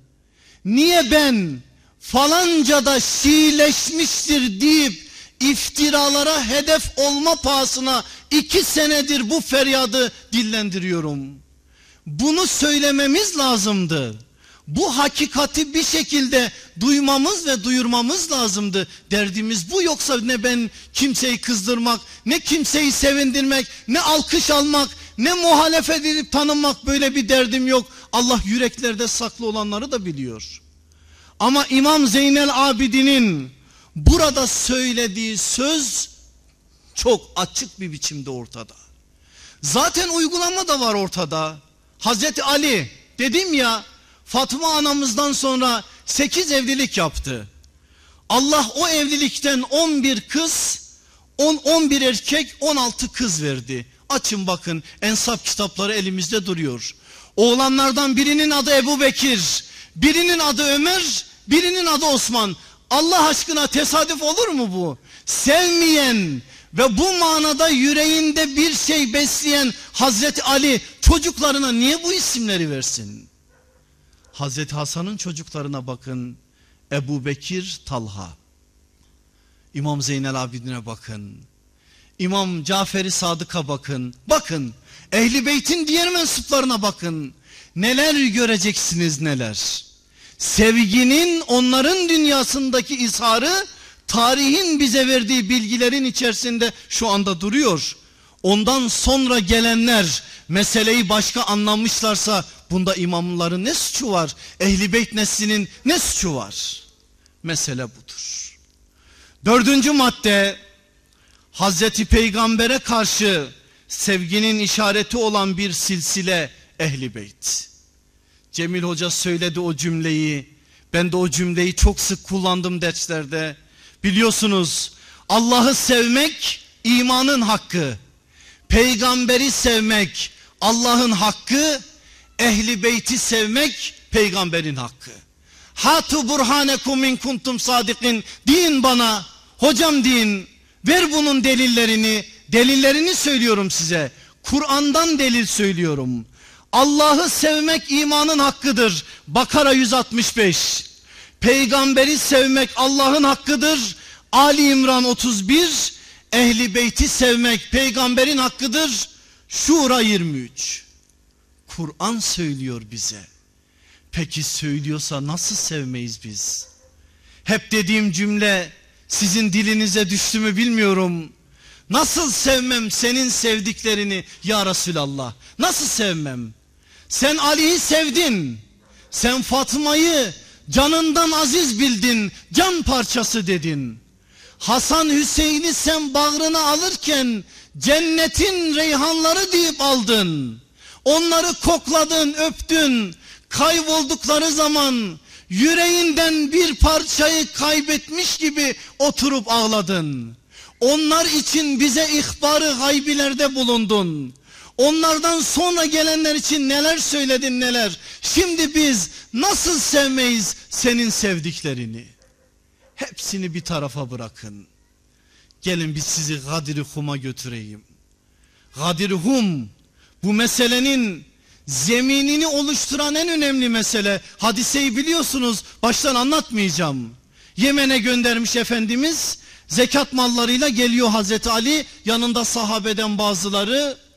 Niye ben falanca da Şiileşmiştir deyip iftiralara hedef olma pahasına iki senedir bu feryadı dillendiriyorum. Bunu söylememiz lazımdı. Bu hakikati bir şekilde duymamız ve duyurmamız lazımdı. Derdimiz bu yoksa ne ben kimseyi kızdırmak, ne kimseyi sevindirmek, ne alkış almak, ne muhalefet edip tanınmak böyle bir derdim yok. Allah yüreklerde saklı olanları da biliyor. Ama İmam Zeynel Abidin'in burada söylediği söz çok açık bir biçimde ortada. Zaten uygulama da var ortada. Hazreti Ali dedim ya Fatma anamızdan sonra 8 evlilik yaptı. Allah o evlilikten 11 kız, 10 11 erkek, 16 kız verdi. Açın bakın ensap kitapları elimizde duruyor. Oğlanlardan birinin adı Ebu Bekir, birinin adı Ömer, birinin adı Osman. Allah aşkına tesadüf olur mu bu? Sevmeyen ve bu manada yüreğinde bir şey besleyen Hazreti Ali çocuklarına niye bu isimleri versin? Hazreti Hasan'ın çocuklarına bakın. Ebu Bekir Talha. İmam Zeynel Abidin'e bakın. İmam Caferi Sadık'a bakın. Bakın. Ehli Beyt'in diğer mensuplarına bakın. Neler göreceksiniz neler. Sevginin onların dünyasındaki izharı tarihin bize verdiği bilgilerin içerisinde şu anda duruyor. Ondan sonra gelenler meseleyi başka anlamışlarsa bunda imamların ne suçu var? Ehli beyt neslinin ne suçu var? Mesele budur. Dördüncü madde Hazreti Peygamber'e karşı sevginin işareti olan bir silsile ehli beyt. Cemil Hoca söyledi o cümleyi. Ben de o cümleyi çok sık kullandım derslerde. Biliyorsunuz Allah'ı sevmek imanın hakkı. Peygamberi sevmek Allah'ın hakkı. Ehli beyti sevmek peygamberin hakkı. Hatu burhanekum in kuntum sadikin. Din bana. Hocam din. Ver bunun delillerini. Delillerini söylüyorum size. Kur'an'dan delil söylüyorum. Allah'ı sevmek imanın hakkıdır. Bakara 165. Peygamberi sevmek Allah'ın hakkıdır. Ali İmran 31. Ehli beyti sevmek peygamberin hakkıdır. Şura 23. Kur'an söylüyor bize. Peki söylüyorsa nasıl sevmeyiz biz? Hep dediğim cümle sizin dilinize düştü mü bilmiyorum. Nasıl sevmem senin sevdiklerini ya Resulallah? Nasıl sevmem? Sen Ali'yi sevdin. Sen Fatma'yı canından aziz bildin, can parçası dedin. Hasan Hüseyin'i sen bağrına alırken cennetin reyhanları deyip aldın. Onları kokladın, öptün. Kayboldukları zaman yüreğinden bir parçayı kaybetmiş gibi oturup ağladın. Onlar için bize ihbarı gaybilerde bulundun. Onlardan sonra gelenler için neler söyledin neler. Şimdi biz nasıl sevmeyiz senin sevdiklerini. Hepsini bir tarafa bırakın. Gelin biz sizi Gadir-i Hum'a götüreyim. Gadir-i Hum bu meselenin zeminini oluşturan en önemli mesele. Hadiseyi biliyorsunuz baştan anlatmayacağım. Yemen'e göndermiş Efendimiz zekat mallarıyla geliyor Hazreti Ali yanında sahabeden bazıları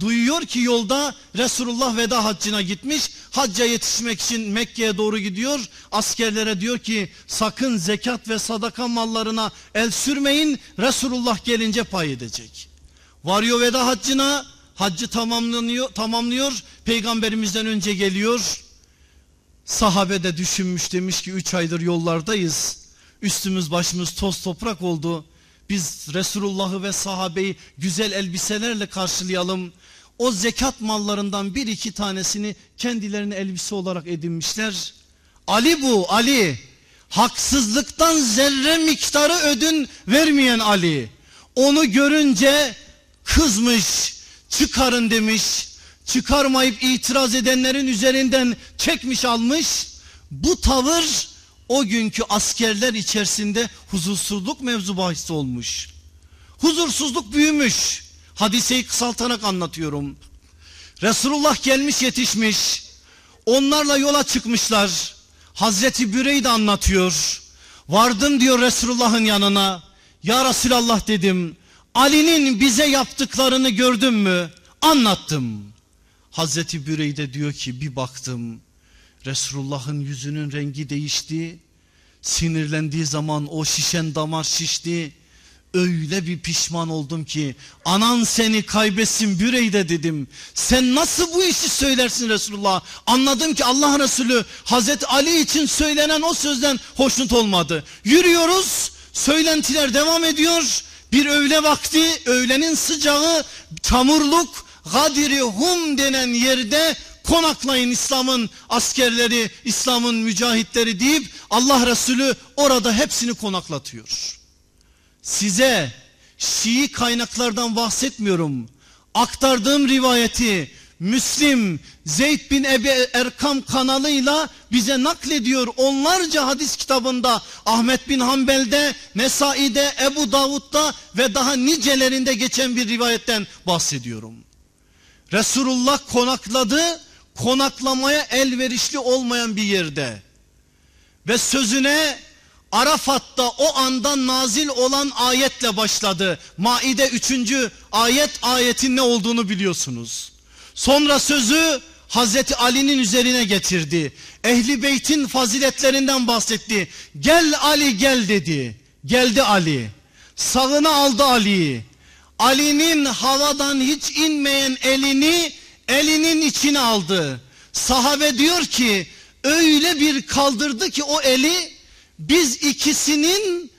duyuyor ki yolda Resulullah veda haccına gitmiş hacca yetişmek için Mekke'ye doğru gidiyor. Askerlere diyor ki sakın zekat ve sadaka mallarına el sürmeyin Resulullah gelince pay edecek. Varıyor veda haccına haccı tamamlanıyor tamamlıyor peygamberimizden önce geliyor. Sahabe de düşünmüş demiş ki üç aydır yollardayız Üstümüz başımız toz toprak oldu. Biz Resulullah'ı ve sahabeyi güzel elbiselerle karşılayalım. O zekat mallarından bir iki tanesini kendilerine elbise olarak edinmişler. Ali bu Ali. Haksızlıktan zerre miktarı ödün vermeyen Ali. Onu görünce kızmış, çıkarın demiş. Çıkarmayıp itiraz edenlerin üzerinden çekmiş almış. Bu tavır o günkü askerler içerisinde huzursuzluk mevzu bahis olmuş. Huzursuzluk büyümüş. Hadiseyi kısaltarak anlatıyorum. Resulullah gelmiş yetişmiş. Onlarla yola çıkmışlar. Hazreti Bürey de anlatıyor. Vardım diyor Resulullah'ın yanına. Ya Resulallah dedim. Ali'nin bize yaptıklarını gördün mü? Anlattım. Hazreti Bürey de diyor ki bir baktım. Resulullah'ın yüzünün rengi değişti. Sinirlendiği zaman o şişen damar şişti. Öyle bir pişman oldum ki anan seni kaybetsin Büreyde dedim. Sen nasıl bu işi söylersin Resulullah? Anladım ki Allah Resulü Hazreti Ali için söylenen o sözden hoşnut olmadı. Yürüyoruz söylentiler devam ediyor. Bir öğle vakti öğlenin sıcağı çamurluk Gadiri Hum denen yerde konaklayın İslam'ın askerleri, İslam'ın mücahitleri deyip Allah Resulü orada hepsini konaklatıyor. Size Şii kaynaklardan bahsetmiyorum. Aktardığım rivayeti Müslim Zeyd bin Ebi Erkam kanalıyla bize naklediyor. Onlarca hadis kitabında Ahmet bin Hanbel'de, Nesai'de, Ebu Davud'da ve daha nicelerinde geçen bir rivayetten bahsediyorum. Resulullah konakladı konaklamaya elverişli olmayan bir yerde ve sözüne Arafat'ta o anda nazil olan ayetle başladı. Maide 3. ayet ayetin ne olduğunu biliyorsunuz. Sonra sözü Hazreti Ali'nin üzerine getirdi. Ehli beytin faziletlerinden bahsetti. Gel Ali gel dedi. Geldi Ali. Sağına aldı Ali'yi. Ali'nin havadan hiç inmeyen elini elinin içine aldı. Sahabe diyor ki öyle bir kaldırdı ki o eli biz ikisinin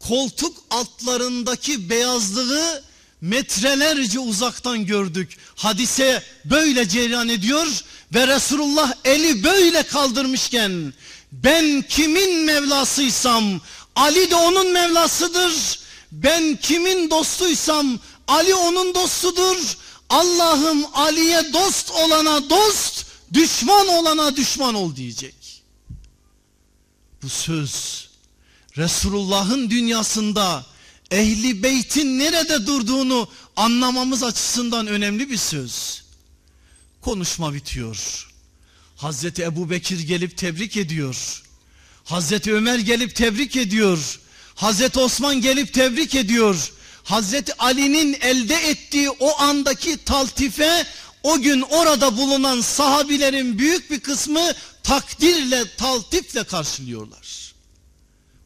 koltuk altlarındaki beyazlığı metrelerce uzaktan gördük. Hadise böyle cereyan ediyor ve Resulullah eli böyle kaldırmışken ben kimin Mevlasıysam Ali de onun Mevlasıdır. Ben kimin dostuysam Ali onun dostudur. Allah'ım Ali'ye dost olana dost, düşman olana düşman ol diyecek. Bu söz Resulullah'ın dünyasında ehli beytin nerede durduğunu anlamamız açısından önemli bir söz. Konuşma bitiyor. Hazreti Ebu Bekir gelip tebrik ediyor. Hazreti Ömer gelip tebrik ediyor. Hazreti Osman gelip tebrik ediyor. Hazreti Ali'nin elde ettiği o andaki taltife o gün orada bulunan sahabilerin büyük bir kısmı takdirle, taltifle karşılıyorlar.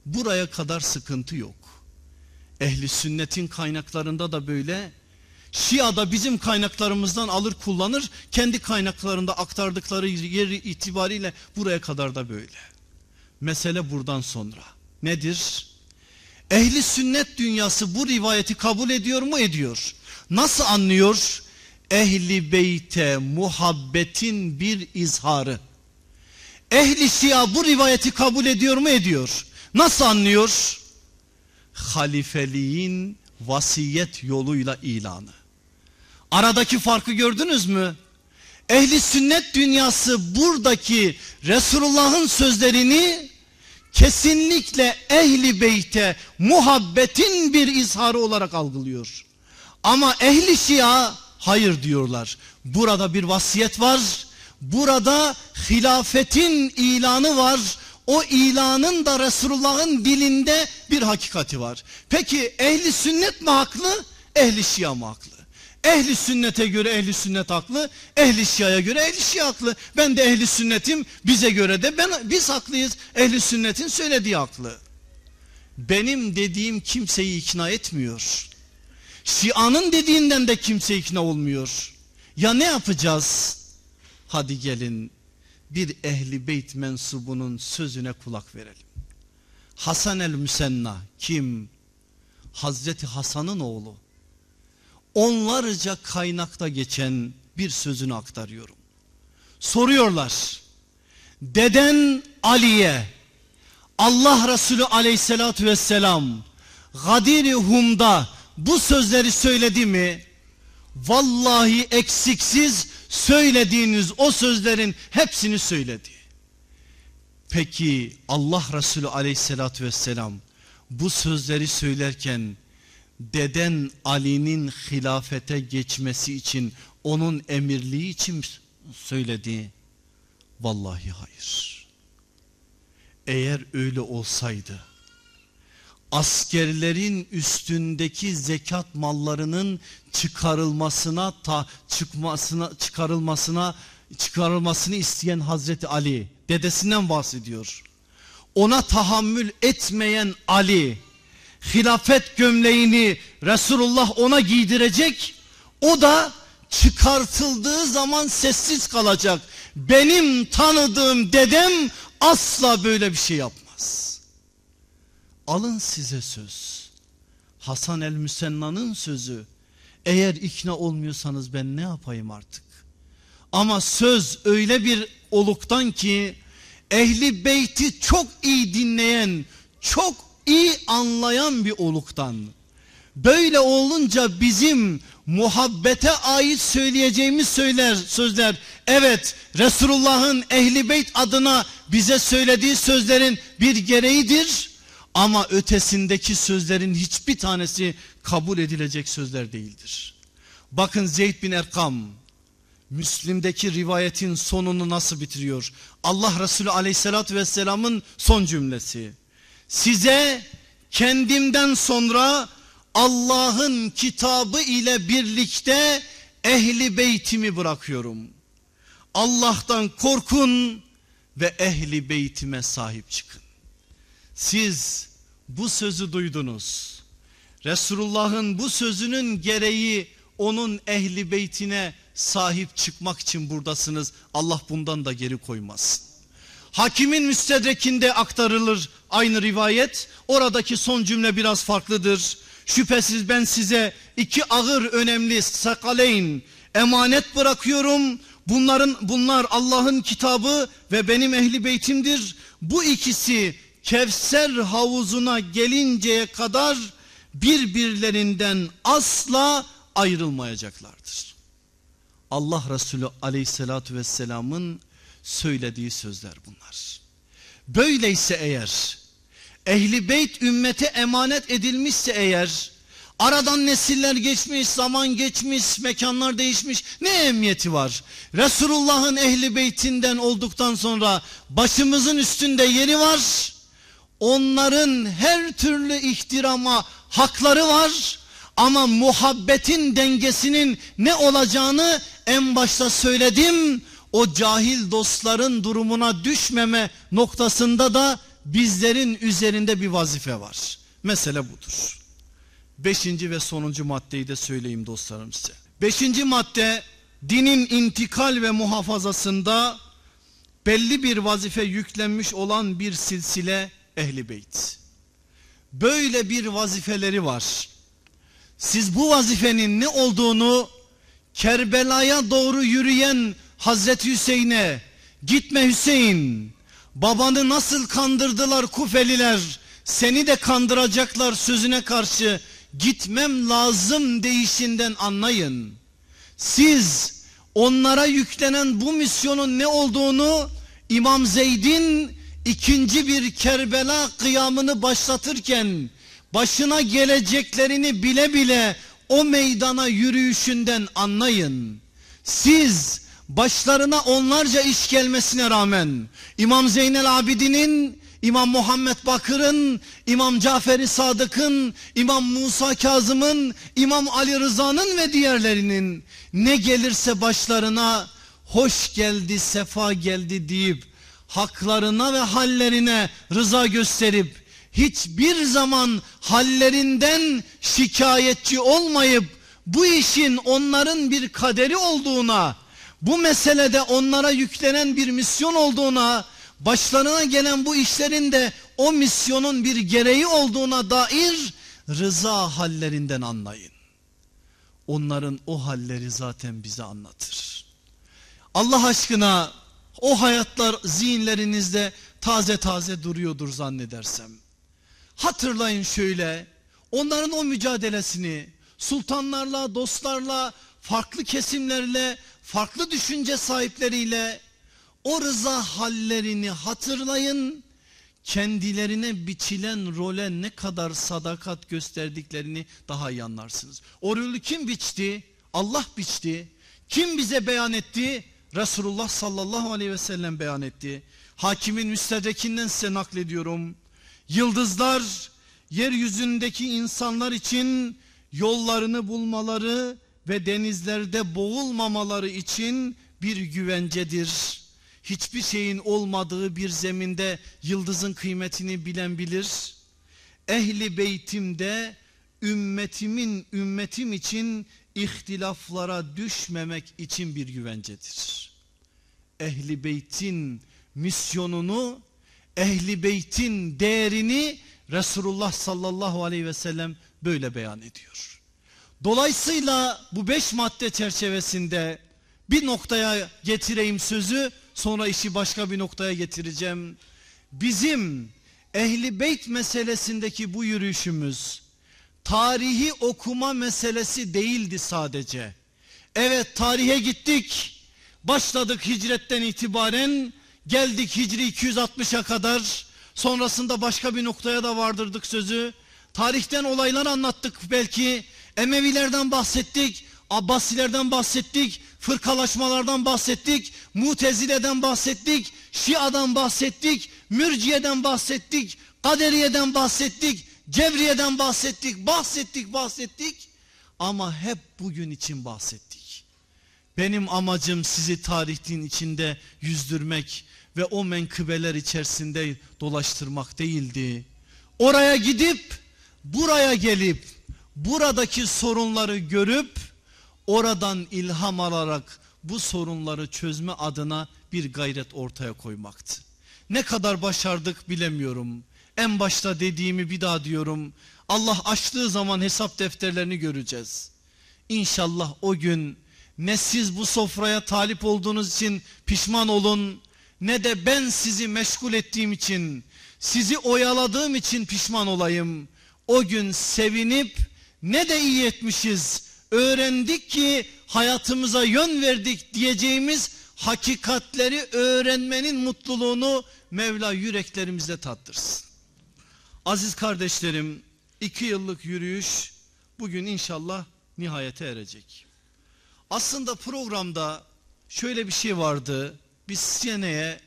Buraya kadar sıkıntı yok. Ehli sünnetin kaynaklarında da böyle. Şia da bizim kaynaklarımızdan alır kullanır. Kendi kaynaklarında aktardıkları yeri itibariyle buraya kadar da böyle. Mesele buradan sonra. Nedir? Ehli sünnet dünyası bu rivayeti kabul ediyor mu? Ediyor. Nasıl anlıyor? Ehli beyte muhabbetin bir izharı. Ehli şia bu rivayeti kabul ediyor mu? Ediyor. Nasıl anlıyor? Halifeliğin vasiyet yoluyla ilanı. Aradaki farkı gördünüz mü? Ehli sünnet dünyası buradaki Resulullah'ın sözlerini kesinlikle ehli beyte muhabbetin bir izharı olarak algılıyor. Ama ehli şia hayır diyorlar. Burada bir vasiyet var. Burada hilafetin ilanı var. O ilanın da Resulullah'ın dilinde bir hakikati var. Peki ehli sünnet mi haklı? Ehli şia mı haklı? Ehli sünnete göre ehli sünnet haklı, ehli şiaya göre ehli şia haklı. Ben de ehli sünnetim, bize göre de ben biz haklıyız. Ehli sünnetin söylediği haklı. Benim dediğim kimseyi ikna etmiyor. Şianın dediğinden de kimse ikna olmuyor. Ya ne yapacağız? Hadi gelin bir ehli beyt mensubunun sözüne kulak verelim. Hasan el Müsenna kim? Hazreti Hasan'ın oğlu onlarca kaynakta geçen bir sözünü aktarıyorum. Soruyorlar. Deden Ali'ye Allah Resulü aleyhissalatü vesselam Gadir-i Hum'da bu sözleri söyledi mi? Vallahi eksiksiz söylediğiniz o sözlerin hepsini söyledi. Peki Allah Resulü aleyhissalatü vesselam bu sözleri söylerken deden Ali'nin hilafete geçmesi için onun emirliği için söyledi? Vallahi hayır. Eğer öyle olsaydı askerlerin üstündeki zekat mallarının çıkarılmasına ta çıkmasına çıkarılmasına çıkarılmasını isteyen Hazreti Ali dedesinden bahsediyor. Ona tahammül etmeyen Ali hilafet gömleğini Resulullah ona giydirecek. O da çıkartıldığı zaman sessiz kalacak. Benim tanıdığım dedem asla böyle bir şey yapmaz. Alın size söz. Hasan el Müsenna'nın sözü. Eğer ikna olmuyorsanız ben ne yapayım artık? Ama söz öyle bir oluktan ki ehli beyti çok iyi dinleyen, çok iyi anlayan bir oluktan. Böyle olunca bizim muhabbete ait söyleyeceğimiz söyler, sözler evet Resulullah'ın ehli beyt adına bize söylediği sözlerin bir gereğidir. Ama ötesindeki sözlerin hiçbir tanesi kabul edilecek sözler değildir. Bakın Zeyd bin Erkam Müslim'deki rivayetin sonunu nasıl bitiriyor? Allah Resulü aleyhissalatü vesselamın son cümlesi size kendimden sonra Allah'ın kitabı ile birlikte ehli beytimi bırakıyorum. Allah'tan korkun ve ehli beytime sahip çıkın. Siz bu sözü duydunuz. Resulullah'ın bu sözünün gereği onun ehli beytine sahip çıkmak için buradasınız. Allah bundan da geri koymaz. Hakimin müstedrekinde aktarılır aynı rivayet. Oradaki son cümle biraz farklıdır. Şüphesiz ben size iki ağır önemli sakaleyn emanet bırakıyorum. Bunların bunlar Allah'ın kitabı ve benim ehli beytimdir. Bu ikisi Kevser havuzuna gelinceye kadar birbirlerinden asla ayrılmayacaklardır. Allah Resulü aleyhissalatü vesselamın söylediği sözler bunlar. Böyleyse eğer ehli beyt ümmete emanet edilmişse eğer aradan nesiller geçmiş zaman geçmiş mekanlar değişmiş ne emniyeti var? Resulullah'ın ehli beytinden olduktan sonra başımızın üstünde yeri var. Onların her türlü ihtirama hakları var. Ama muhabbetin dengesinin ne olacağını en başta söyledim o cahil dostların durumuna düşmeme noktasında da bizlerin üzerinde bir vazife var. Mesele budur. Beşinci ve sonuncu maddeyi de söyleyeyim dostlarım size. Beşinci madde dinin intikal ve muhafazasında belli bir vazife yüklenmiş olan bir silsile ehli beyt. Böyle bir vazifeleri var. Siz bu vazifenin ne olduğunu Kerbela'ya doğru yürüyen Hazreti Hüseyin'e gitme Hüseyin babanı nasıl kandırdılar Kufeliler seni de kandıracaklar sözüne karşı gitmem lazım deyişinden anlayın. Siz onlara yüklenen bu misyonun ne olduğunu İmam Zeyd'in ikinci bir Kerbela kıyamını başlatırken başına geleceklerini bile bile o meydana yürüyüşünden anlayın. Siz başlarına onlarca iş gelmesine rağmen İmam Zeynel Abidin'in İmam Muhammed Bakır'ın, İmam Cafer-i Sadık'ın, İmam Musa Kazım'ın, İmam Ali Rıza'nın ve diğerlerinin ne gelirse başlarına hoş geldi, sefa geldi deyip haklarına ve hallerine rıza gösterip hiçbir zaman hallerinden şikayetçi olmayıp bu işin onların bir kaderi olduğuna, bu meselede onlara yüklenen bir misyon olduğuna, başlarına gelen bu işlerin de o misyonun bir gereği olduğuna dair rıza hallerinden anlayın. Onların o halleri zaten bize anlatır. Allah aşkına o hayatlar zihinlerinizde taze taze duruyordur zannedersem. Hatırlayın şöyle onların o mücadelesini sultanlarla, dostlarla, farklı kesimlerle, farklı düşünce sahipleriyle o rıza hallerini hatırlayın. Kendilerine biçilen role ne kadar sadakat gösterdiklerini daha iyi anlarsınız. O rolü kim biçti? Allah biçti. Kim bize beyan etti? Resulullah sallallahu aleyhi ve sellem beyan etti. Hakimin müstedrekinden size naklediyorum. Yıldızlar yeryüzündeki insanlar için yollarını bulmaları ve denizlerde boğulmamaları için bir güvencedir. Hiçbir şeyin olmadığı bir zeminde yıldızın kıymetini bilen bilir. Ehli beytimde ümmetimin ümmetim için ihtilaflara düşmemek için bir güvencedir. Ehli beytin misyonunu, ehli beytin değerini Resulullah sallallahu aleyhi ve sellem böyle beyan ediyor. Dolayısıyla bu beş madde çerçevesinde bir noktaya getireyim sözü sonra işi başka bir noktaya getireceğim. Bizim ehli beyt meselesindeki bu yürüyüşümüz tarihi okuma meselesi değildi sadece. Evet tarihe gittik. Başladık hicretten itibaren geldik Hicri 260'a kadar. Sonrasında başka bir noktaya da vardırdık sözü. Tarihten olaylar anlattık belki. Emevilerden bahsettik. Abbasilerden bahsettik. Fırkalaşmalardan bahsettik. Mutezile'den bahsettik. Şia'dan bahsettik. Mürciye'den bahsettik. Kaderiye'den bahsettik. Cevriye'den bahsettik. Bahsettik bahsettik. Ama hep bugün için bahsettik. Benim amacım sizi tarihin içinde yüzdürmek ve o menkıbeler içerisinde dolaştırmak değildi. Oraya gidip buraya gelip buradaki sorunları görüp oradan ilham alarak bu sorunları çözme adına bir gayret ortaya koymaktı. Ne kadar başardık bilemiyorum. En başta dediğimi bir daha diyorum. Allah açtığı zaman hesap defterlerini göreceğiz. İnşallah o gün ne siz bu sofraya talip olduğunuz için pişman olun ne de ben sizi meşgul ettiğim için sizi oyaladığım için pişman olayım. O gün sevinip ne de iyi etmişiz öğrendik ki hayatımıza yön verdik diyeceğimiz hakikatleri öğrenmenin mutluluğunu Mevla yüreklerimizde tattırsın. Aziz kardeşlerim iki yıllık yürüyüş bugün inşallah nihayete erecek. Aslında programda şöyle bir şey vardı. Biz seneye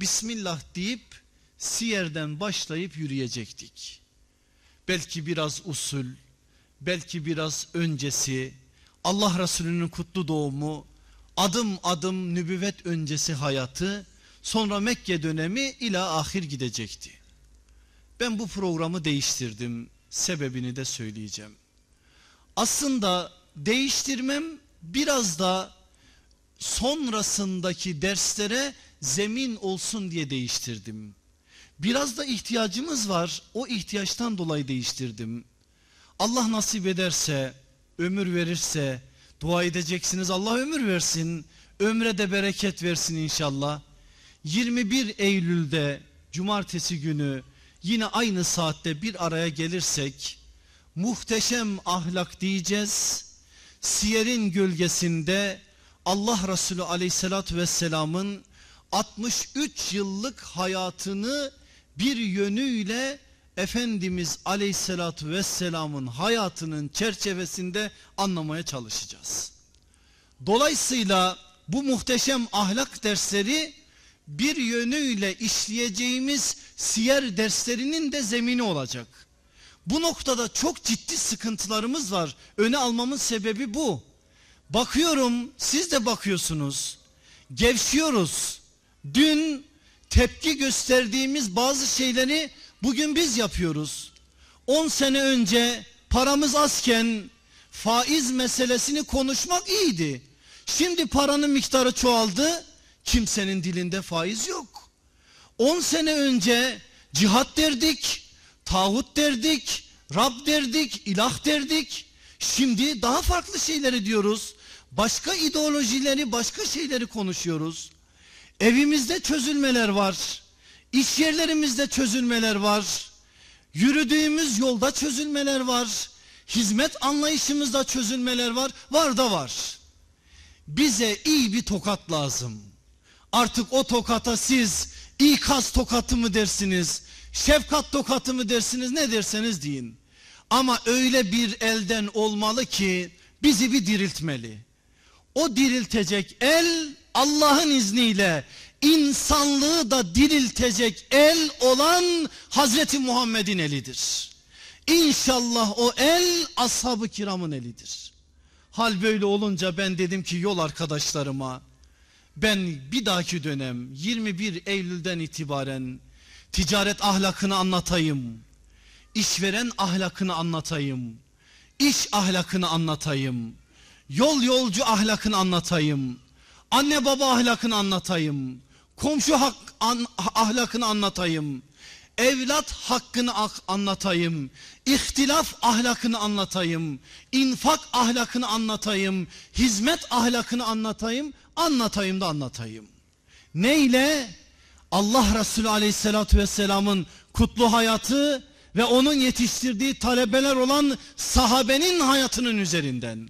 Bismillah deyip Siyer'den başlayıp yürüyecektik. Belki biraz usul, belki biraz öncesi, Allah Resulü'nün kutlu doğumu, adım adım nübüvvet öncesi hayatı, sonra Mekke dönemi ila ahir gidecekti. Ben bu programı değiştirdim, sebebini de söyleyeceğim. Aslında değiştirmem biraz da sonrasındaki derslere zemin olsun diye değiştirdim. Biraz da ihtiyacımız var. O ihtiyaçtan dolayı değiştirdim. Allah nasip ederse, ömür verirse dua edeceksiniz. Allah ömür versin. Ömre de bereket versin inşallah. 21 Eylül'de cumartesi günü yine aynı saatte bir araya gelirsek muhteşem ahlak diyeceğiz. Siyerin gölgesinde Allah Resulü aleyhissalatü vesselamın 63 yıllık hayatını bir yönüyle Efendimiz aleyhissalatü vesselamın hayatının çerçevesinde anlamaya çalışacağız. Dolayısıyla bu muhteşem ahlak dersleri bir yönüyle işleyeceğimiz siyer derslerinin de zemini olacak. Bu noktada çok ciddi sıkıntılarımız var. Öne almamın sebebi bu. Bakıyorum siz de bakıyorsunuz. Gevşiyoruz. Dün tepki gösterdiğimiz bazı şeyleri bugün biz yapıyoruz. 10 sene önce paramız azken faiz meselesini konuşmak iyiydi. Şimdi paranın miktarı çoğaldı. Kimsenin dilinde faiz yok. 10 sene önce cihat derdik, tağut derdik, Rab derdik, ilah derdik. Şimdi daha farklı şeyleri diyoruz. Başka ideolojileri, başka şeyleri konuşuyoruz. Evimizde çözülmeler var. İş yerlerimizde çözülmeler var. Yürüdüğümüz yolda çözülmeler var. Hizmet anlayışımızda çözülmeler var. Var da var. Bize iyi bir tokat lazım. Artık o tokata siz ikaz tokatı mı dersiniz? Şefkat tokatı mı dersiniz? Ne derseniz deyin. Ama öyle bir elden olmalı ki bizi bir diriltmeli. O diriltecek el Allah'ın izniyle insanlığı da diriltecek el olan Hazreti Muhammed'in elidir. İnşallah o el ashab-ı kiramın elidir. Hal böyle olunca ben dedim ki yol arkadaşlarıma ben bir dahaki dönem 21 Eylül'den itibaren ticaret ahlakını anlatayım. İşveren ahlakını anlatayım. İş ahlakını anlatayım. Yol yolcu ahlakını anlatayım. Anne baba ahlakını anlatayım. Komşu hak, an, ahlakını anlatayım. Evlat hakkını anlatayım. İhtilaf ahlakını anlatayım. infak ahlakını anlatayım. Hizmet ahlakını anlatayım. Anlatayım da anlatayım. Neyle? Allah Resulü aleyhissalatü vesselamın kutlu hayatı ve onun yetiştirdiği talebeler olan sahabenin hayatının üzerinden.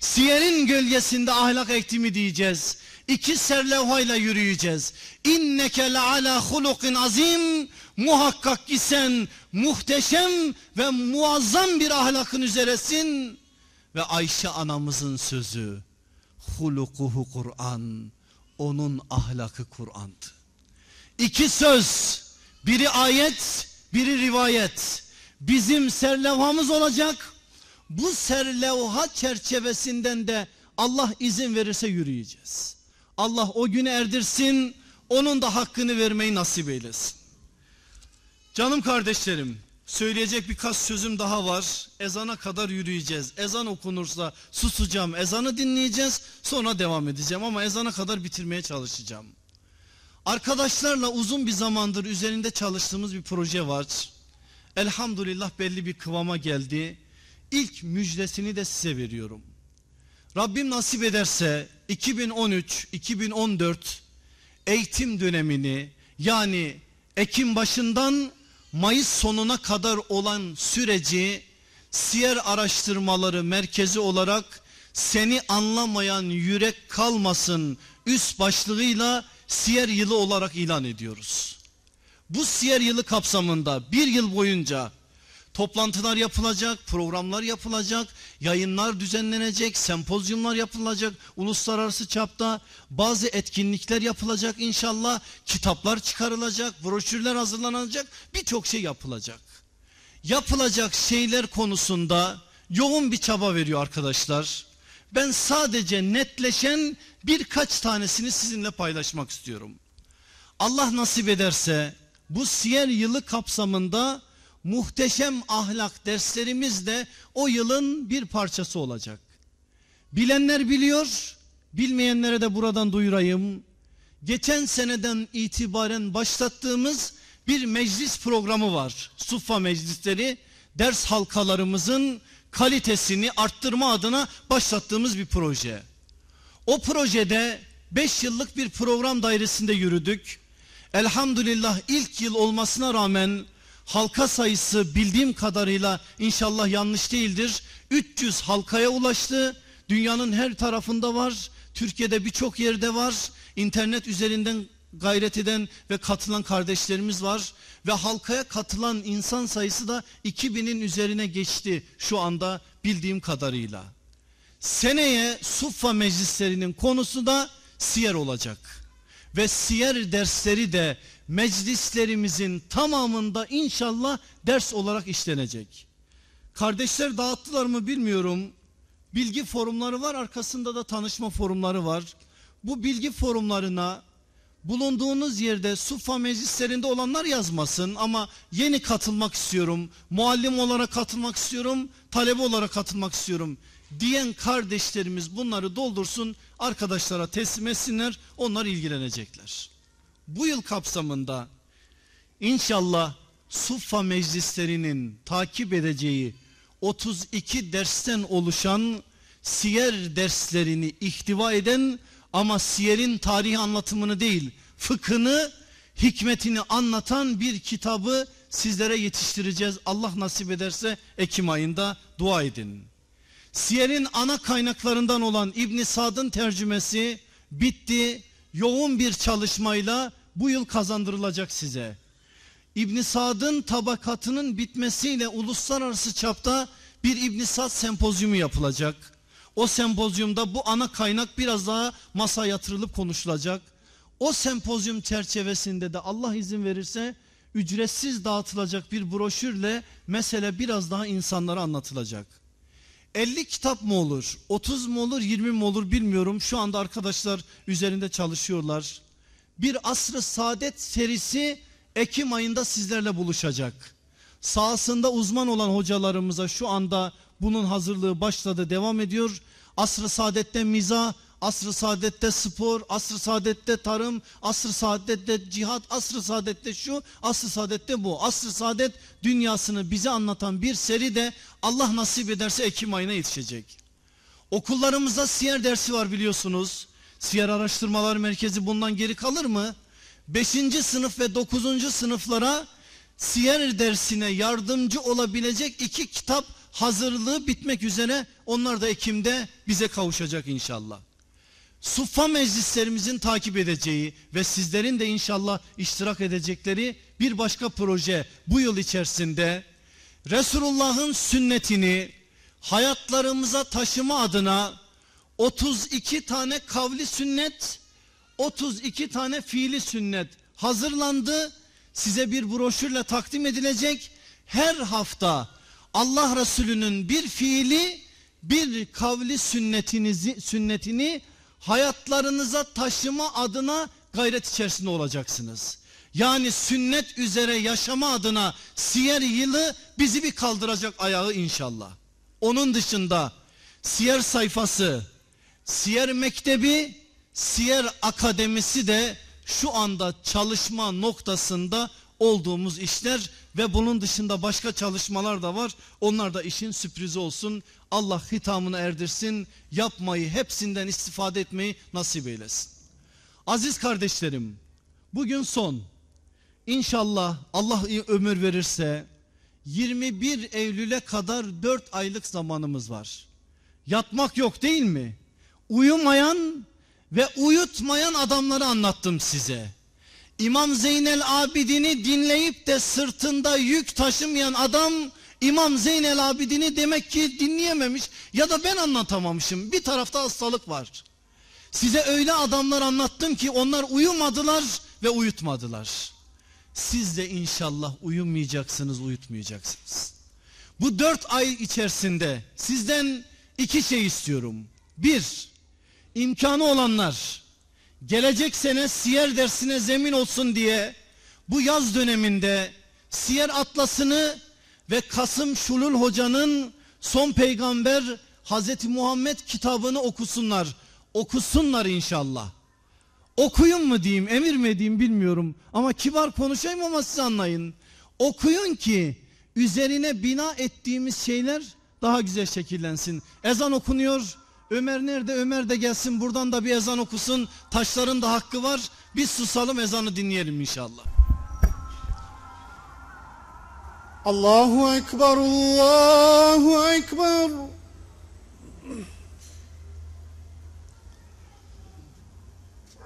Siyerin gölgesinde ahlak eğitimi diyeceğiz. İki serlevhayla yürüyeceğiz. İnneke le ala hulukin azim. Muhakkak ki sen muhteşem ve muazzam bir ahlakın üzeresin. Ve Ayşe anamızın sözü. Hulukuhu Kur'an. Onun ahlakı Kur'an'dı. İki söz. Biri ayet, biri rivayet. Bizim serlevhamız olacak. Bu serlevha çerçevesinden de Allah izin verirse yürüyeceğiz. Allah o günü erdirsin, onun da hakkını vermeyi nasip eylesin. Canım kardeşlerim, söyleyecek birkaç sözüm daha var. Ezana kadar yürüyeceğiz. Ezan okunursa susacağım, ezanı dinleyeceğiz, sonra devam edeceğim ama ezana kadar bitirmeye çalışacağım. Arkadaşlarla uzun bir zamandır üzerinde çalıştığımız bir proje var. Elhamdülillah belli bir kıvama geldi. İlk müjdesini de size veriyorum. Rabbim nasip ederse 2013-2014 eğitim dönemini yani Ekim başından Mayıs sonuna kadar olan süreci siyer araştırmaları merkezi olarak seni anlamayan yürek kalmasın üst başlığıyla siyer yılı olarak ilan ediyoruz. Bu siyer yılı kapsamında bir yıl boyunca Toplantılar yapılacak, programlar yapılacak, yayınlar düzenlenecek, sempozyumlar yapılacak uluslararası çapta. Bazı etkinlikler yapılacak inşallah, kitaplar çıkarılacak, broşürler hazırlanacak, birçok şey yapılacak. Yapılacak şeyler konusunda yoğun bir çaba veriyor arkadaşlar. Ben sadece netleşen birkaç tanesini sizinle paylaşmak istiyorum. Allah nasip ederse bu siyer yılı kapsamında muhteşem ahlak derslerimiz de o yılın bir parçası olacak. Bilenler biliyor, bilmeyenlere de buradan duyurayım. geçen seneden itibaren başlattığımız bir meclis programı var. Suffa meclisleri ders halkalarımızın kalitesini arttırma adına başlattığımız bir proje. O projede 5 yıllık bir program dairesinde yürüdük. Elhamdülillah ilk yıl olmasına rağmen halka sayısı bildiğim kadarıyla inşallah yanlış değildir. 300 halkaya ulaştı. Dünyanın her tarafında var. Türkiye'de birçok yerde var. İnternet üzerinden gayret eden ve katılan kardeşlerimiz var. Ve halkaya katılan insan sayısı da 2000'in üzerine geçti şu anda bildiğim kadarıyla. Seneye Suffa meclislerinin konusu da siyer olacak. Ve siyer dersleri de meclislerimizin tamamında inşallah ders olarak işlenecek. Kardeşler dağıttılar mı bilmiyorum. Bilgi forumları var arkasında da tanışma forumları var. Bu bilgi forumlarına bulunduğunuz yerde Suffa meclislerinde olanlar yazmasın ama yeni katılmak istiyorum, muallim olarak katılmak istiyorum, talebe olarak katılmak istiyorum diyen kardeşlerimiz bunları doldursun, arkadaşlara teslim etsinler, onlar ilgilenecekler. Bu yıl kapsamında inşallah Suffa meclislerinin takip edeceği 32 dersten oluşan siyer derslerini ihtiva eden ama siyerin tarihi anlatımını değil fıkhını hikmetini anlatan bir kitabı sizlere yetiştireceğiz. Allah nasip ederse Ekim ayında dua edin. Siyerin ana kaynaklarından olan İbn Sad'ın tercümesi bitti. Yoğun bir çalışmayla bu yıl kazandırılacak size. İbn Sad'ın tabakatının bitmesiyle uluslararası çapta bir İbn Sad sempozyumu yapılacak. O sempozyumda bu ana kaynak biraz daha masa yatırılıp konuşulacak. O sempozyum çerçevesinde de Allah izin verirse ücretsiz dağıtılacak bir broşürle mesele biraz daha insanlara anlatılacak. 50 kitap mı olur, 30 mu olur, 20 mi olur bilmiyorum. Şu anda arkadaşlar üzerinde çalışıyorlar. Bir asrı saadet serisi Ekim ayında sizlerle buluşacak. Sahasında uzman olan hocalarımıza şu anda bunun hazırlığı başladı, devam ediyor. Asr-ı saadette miza, asr-ı saadette spor, asr-ı saadette tarım, asr-ı saadette cihat, asr-ı saadette şu, asr-ı saadette bu. Asr-ı saadet dünyasını bize anlatan bir seri de Allah nasip ederse Ekim ayına yetişecek. Okullarımızda siyer dersi var biliyorsunuz. Siyer Araştırmalar Merkezi bundan geri kalır mı? 5. sınıf ve 9. sınıflara siyer dersine yardımcı olabilecek iki kitap hazırlığı bitmek üzere onlar da Ekim'de bize kavuşacak inşallah. Suffa meclislerimizin takip edeceği ve sizlerin de inşallah iştirak edecekleri bir başka proje bu yıl içerisinde Resulullah'ın sünnetini hayatlarımıza taşıma adına 32 tane kavli sünnet 32 tane fiili sünnet hazırlandı. Size bir broşürle takdim edilecek. Her hafta Allah Resulü'nün bir fiili bir kavli sünnetinizi sünnetini hayatlarınıza taşıma adına gayret içerisinde olacaksınız. Yani sünnet üzere yaşama adına siyer yılı bizi bir kaldıracak ayağı inşallah. Onun dışında siyer sayfası, siyer mektebi, siyer akademisi de şu anda çalışma noktasında olduğumuz işler ve bunun dışında başka çalışmalar da var. Onlar da işin sürprizi olsun. Allah hitamını erdirsin. Yapmayı, hepsinden istifade etmeyi nasip eylesin. Aziz kardeşlerim, bugün son. İnşallah Allah ömür verirse 21 Eylül'e kadar 4 aylık zamanımız var. Yatmak yok değil mi? Uyumayan ve uyutmayan adamları anlattım size. İmam Zeynel Abidin'i dinleyip de sırtında yük taşımayan adam İmam Zeynel Abidin'i demek ki dinleyememiş ya da ben anlatamamışım. Bir tarafta hastalık var. Size öyle adamlar anlattım ki onlar uyumadılar ve uyutmadılar. Siz de inşallah uyumayacaksınız, uyutmayacaksınız. Bu dört ay içerisinde sizden iki şey istiyorum. Bir, imkanı olanlar gelecek sene siyer dersine zemin olsun diye bu yaz döneminde siyer atlasını ve Kasım Şulul Hoca'nın son peygamber Hazreti Muhammed kitabını okusunlar. Okusunlar inşallah. Okuyun mu diyeyim, emir mi edeyim bilmiyorum. Ama kibar konuşayım ama siz anlayın. Okuyun ki üzerine bina ettiğimiz şeyler daha güzel şekillensin. Ezan okunuyor. Ömer nerede? Ömer de gelsin buradan da bir ezan okusun. Taşların da hakkı var. Biz susalım ezanı dinleyelim inşallah. Allahu Ekber, Allahu Ekber.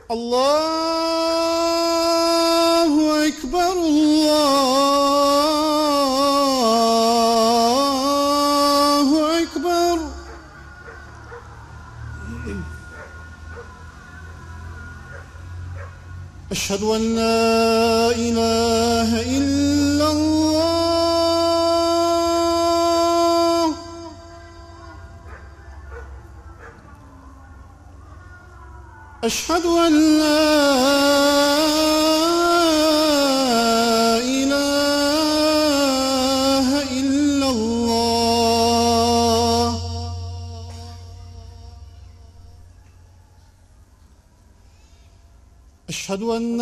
Allahu Ekber, Allahu أشهد أن لا إله إلا الله. أشهد أن لا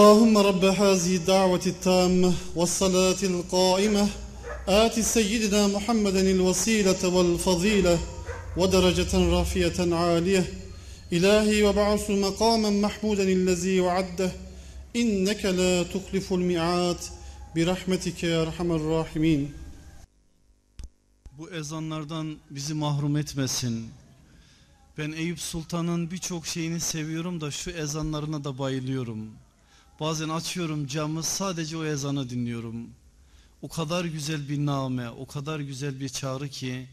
اللهم رب هذه الدعوة التامة والصلاة القائمة آت سيدنا محمدا الوسيلة والفضيلة ودرجة رافية عالية إلهي وابعث مقاما محمودا الذي وعده إنك لا تخلف الميعاد برحمتك يا أرحم الراحمين Bu ezanlardan bizi mahrum etmesin. Ben Eyüp Sultan'ın birçok şeyini seviyorum da şu ezanlarına da bayılıyorum. Bazen açıyorum camı sadece o ezanı dinliyorum. O kadar güzel bir name, o kadar güzel bir çağrı ki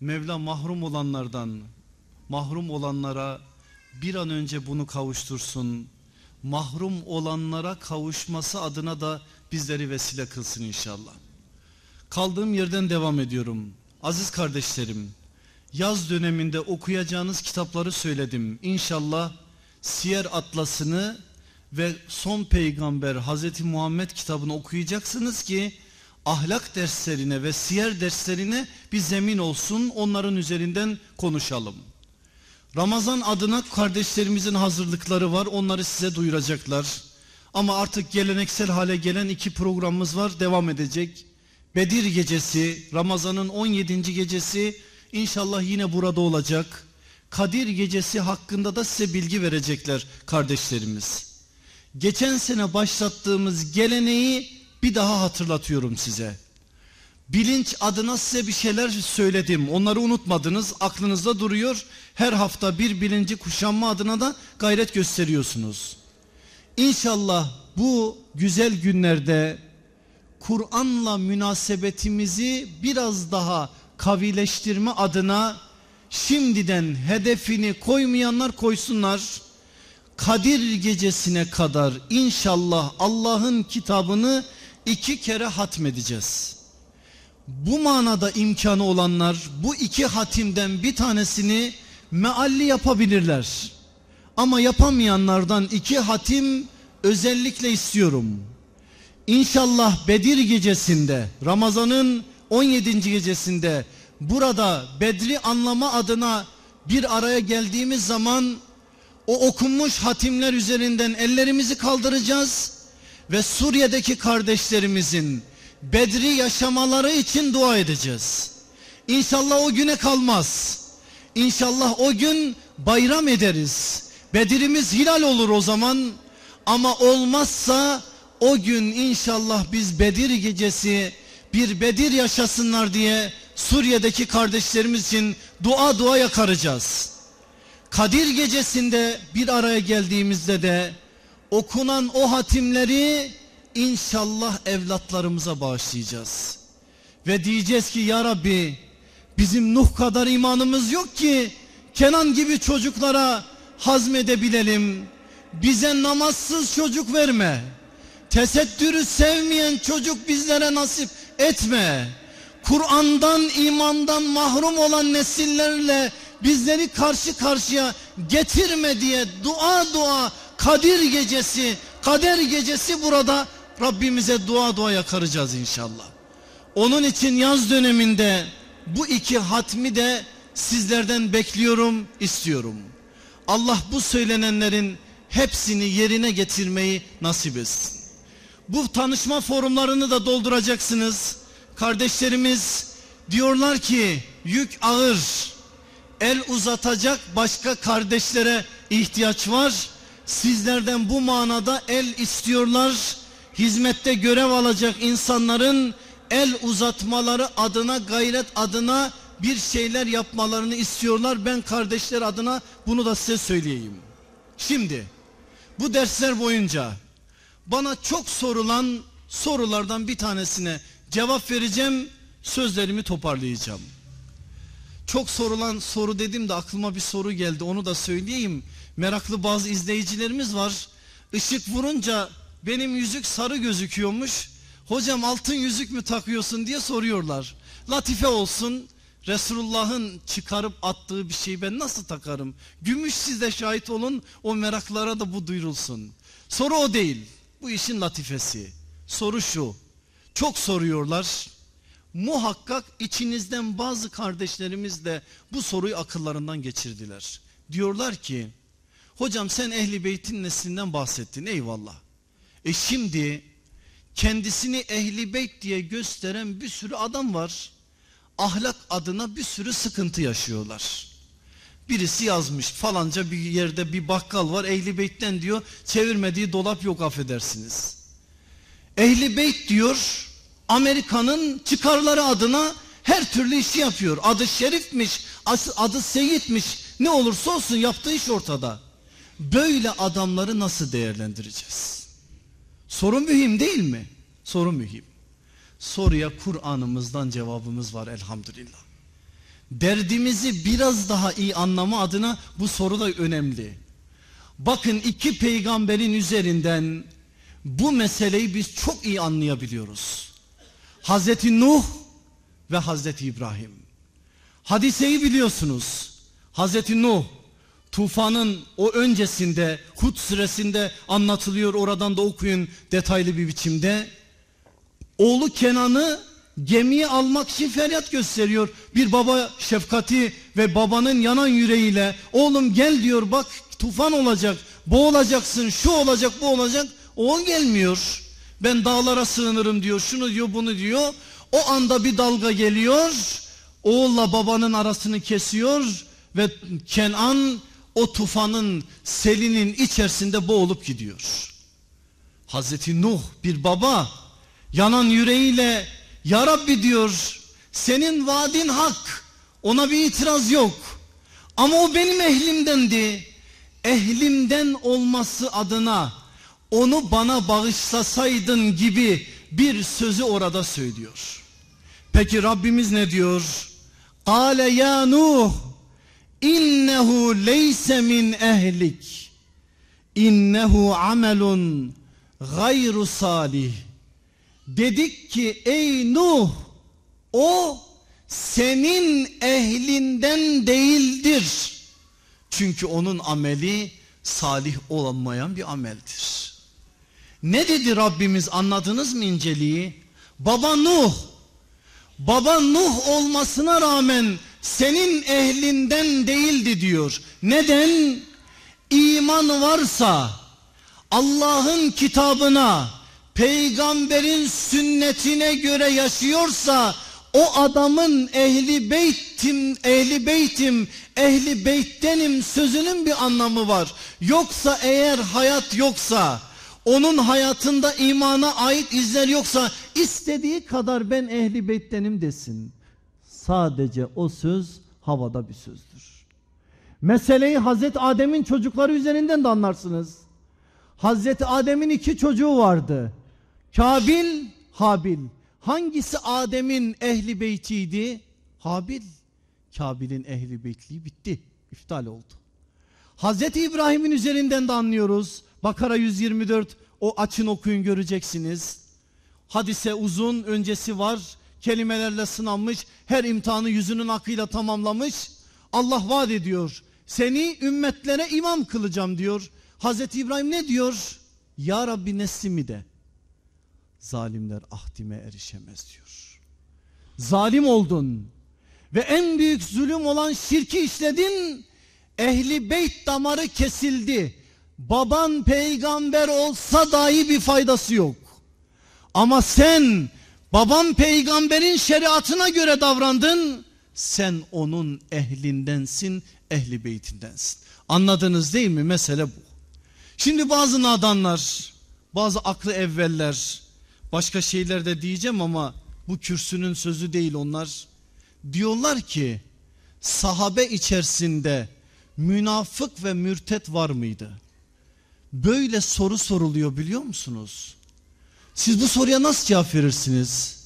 Mevla mahrum olanlardan, mahrum olanlara bir an önce bunu kavuştursun. Mahrum olanlara kavuşması adına da bizleri vesile kılsın inşallah. Kaldığım yerden devam ediyorum. Aziz kardeşlerim, yaz döneminde okuyacağınız kitapları söyledim. İnşallah Siyer Atlası'nı ve Son Peygamber Hazreti Muhammed kitabını okuyacaksınız ki ahlak derslerine ve siyer derslerine bir zemin olsun onların üzerinden konuşalım. Ramazan adına kardeşlerimizin hazırlıkları var onları size duyuracaklar. Ama artık geleneksel hale gelen iki programımız var devam edecek. Bedir gecesi Ramazan'ın 17. gecesi inşallah yine burada olacak. Kadir gecesi hakkında da size bilgi verecekler kardeşlerimiz. Geçen sene başlattığımız geleneği bir daha hatırlatıyorum size. Bilinç adına size bir şeyler söyledim. Onları unutmadınız. Aklınızda duruyor. Her hafta bir bilinci kuşanma adına da gayret gösteriyorsunuz. İnşallah bu güzel günlerde Kur'an'la münasebetimizi biraz daha kavileştirme adına şimdiden hedefini koymayanlar koysunlar. Kadir gecesine kadar inşallah Allah'ın kitabını iki kere hatmedeceğiz. Bu manada imkanı olanlar bu iki hatimden bir tanesini mealli yapabilirler. Ama yapamayanlardan iki hatim özellikle istiyorum. İnşallah Bedir gecesinde Ramazan'ın 17. gecesinde burada Bedri anlama adına bir araya geldiğimiz zaman o okunmuş hatimler üzerinden ellerimizi kaldıracağız ve Suriye'deki kardeşlerimizin Bedri yaşamaları için dua edeceğiz. İnşallah o güne kalmaz. İnşallah o gün bayram ederiz. Bedirimiz hilal olur o zaman ama olmazsa o gün inşallah biz Bedir gecesi bir Bedir yaşasınlar diye Suriye'deki kardeşlerimiz için dua dua yakaracağız. Kadir gecesinde bir araya geldiğimizde de okunan o hatimleri inşallah evlatlarımıza bağışlayacağız. Ve diyeceğiz ki ya Rabbi bizim Nuh kadar imanımız yok ki Kenan gibi çocuklara hazmedebilelim. Bize namazsız çocuk verme. Tesettürü sevmeyen çocuk bizlere nasip etme. Kur'an'dan, imandan mahrum olan nesillerle bizleri karşı karşıya getirme diye dua dua Kadir gecesi, Kader gecesi burada Rabbimize dua dua yakaracağız inşallah. Onun için yaz döneminde bu iki hatmi de sizlerden bekliyorum, istiyorum. Allah bu söylenenlerin hepsini yerine getirmeyi nasip etsin. Bu tanışma forumlarını da dolduracaksınız. Kardeşlerimiz diyorlar ki yük ağır. El uzatacak başka kardeşlere ihtiyaç var. Sizlerden bu manada el istiyorlar. Hizmette görev alacak insanların el uzatmaları adına gayret adına bir şeyler yapmalarını istiyorlar. Ben kardeşler adına bunu da size söyleyeyim. Şimdi bu dersler boyunca bana çok sorulan sorulardan bir tanesine cevap vereceğim. Sözlerimi toparlayacağım. Çok sorulan soru dedim de aklıma bir soru geldi onu da söyleyeyim. Meraklı bazı izleyicilerimiz var. Işık vurunca benim yüzük sarı gözüküyormuş. Hocam altın yüzük mü takıyorsun diye soruyorlar. Latife olsun. Resulullah'ın çıkarıp attığı bir şeyi ben nasıl takarım? Gümüş siz de şahit olun. O meraklara da bu duyurulsun. Soru o değil. Bu işin latifesi. Soru şu. Çok soruyorlar. Muhakkak içinizden bazı kardeşlerimiz de bu soruyu akıllarından geçirdiler. Diyorlar ki hocam sen ehli beytin neslinden bahsettin eyvallah. E şimdi kendisini ehli beyt diye gösteren bir sürü adam var. Ahlak adına bir sürü sıkıntı yaşıyorlar. Birisi yazmış falanca bir yerde bir bakkal var ehli beytten diyor çevirmediği dolap yok affedersiniz. Ehli beyt diyor Amerika'nın çıkarları adına her türlü işi yapıyor. Adı şerifmiş, adı seyitmiş ne olursa olsun yaptığı iş ortada. Böyle adamları nasıl değerlendireceğiz? Soru mühim değil mi? Soru mühim. Soruya Kur'an'ımızdan cevabımız var elhamdülillah. Derdimizi biraz daha iyi anlama adına bu soru da önemli. Bakın iki peygamberin üzerinden bu meseleyi biz çok iyi anlayabiliyoruz. Hazreti Nuh ve Hazreti İbrahim. Hadiseyi biliyorsunuz. Hazreti Nuh tufanın o öncesinde Hud suresinde anlatılıyor oradan da okuyun detaylı bir biçimde. Oğlu Kenan'ı gemiye almak için feryat gösteriyor. Bir baba şefkati ve babanın yanan yüreğiyle oğlum gel diyor bak tufan olacak boğulacaksın şu olacak bu olacak o gelmiyor. Ben dağlara sığınırım diyor şunu diyor bunu diyor. O anda bir dalga geliyor oğulla babanın arasını kesiyor ve Kenan o tufanın selinin içerisinde boğulup gidiyor. Hazreti Nuh bir baba yanan yüreğiyle Ya Rabbi diyor senin vaadin hak ona bir itiraz yok. Ama o benim ehlimdendi. Ehlimden olması adına onu bana bağışlasaydın gibi bir sözü orada söylüyor. Peki Rabbimiz ne diyor? Kale ya Nuh innehu leyse min ehlik innehu amelun gayru salih dedik ki ey Nuh o senin ehlinden değildir çünkü onun ameli salih olmayan bir ameldir ne dedi Rabbimiz anladınız mı inceliği? Baba Nuh. Baba Nuh olmasına rağmen senin ehlinden değildi diyor. Neden? İman varsa Allah'ın kitabına, peygamberin sünnetine göre yaşıyorsa o adamın ehli beytim, ehli beytim, ehli beyttenim sözünün bir anlamı var. Yoksa eğer hayat yoksa, onun hayatında imana ait izler yoksa istediği kadar ben ehli beyttenim desin. Sadece o söz havada bir sözdür. Meseleyi Hazreti Adem'in çocukları üzerinden de anlarsınız. Hazreti Adem'in iki çocuğu vardı. Kabil, Habil. Hangisi Adem'in ehli beytiydi? Habil. Kabil'in ehli beytliği bitti. İftal oldu. Hazreti İbrahim'in üzerinden de anlıyoruz. Bakara 124 o açın okuyun göreceksiniz. Hadise uzun öncesi var. Kelimelerle sınanmış. Her imtihanı yüzünün akıyla tamamlamış. Allah vaat ediyor. Seni ümmetlere imam kılacağım diyor. Hazreti İbrahim ne diyor? Ya Rabbi neslimi de zalimler ahdime erişemez diyor. Zalim oldun ve en büyük zulüm olan şirki işledin. Ehli beyt damarı kesildi. Baban peygamber olsa dahi bir faydası yok. Ama sen baban peygamberin şeriatına göre davrandın. Sen onun ehlindensin, ehli beytindensin. Anladınız değil mi? Mesele bu. Şimdi bazı nadanlar, bazı aklı evveller, başka şeyler de diyeceğim ama bu kürsünün sözü değil onlar. Diyorlar ki sahabe içerisinde münafık ve mürtet var mıydı? Böyle soru soruluyor biliyor musunuz? Siz bu soruya nasıl cevap verirsiniz?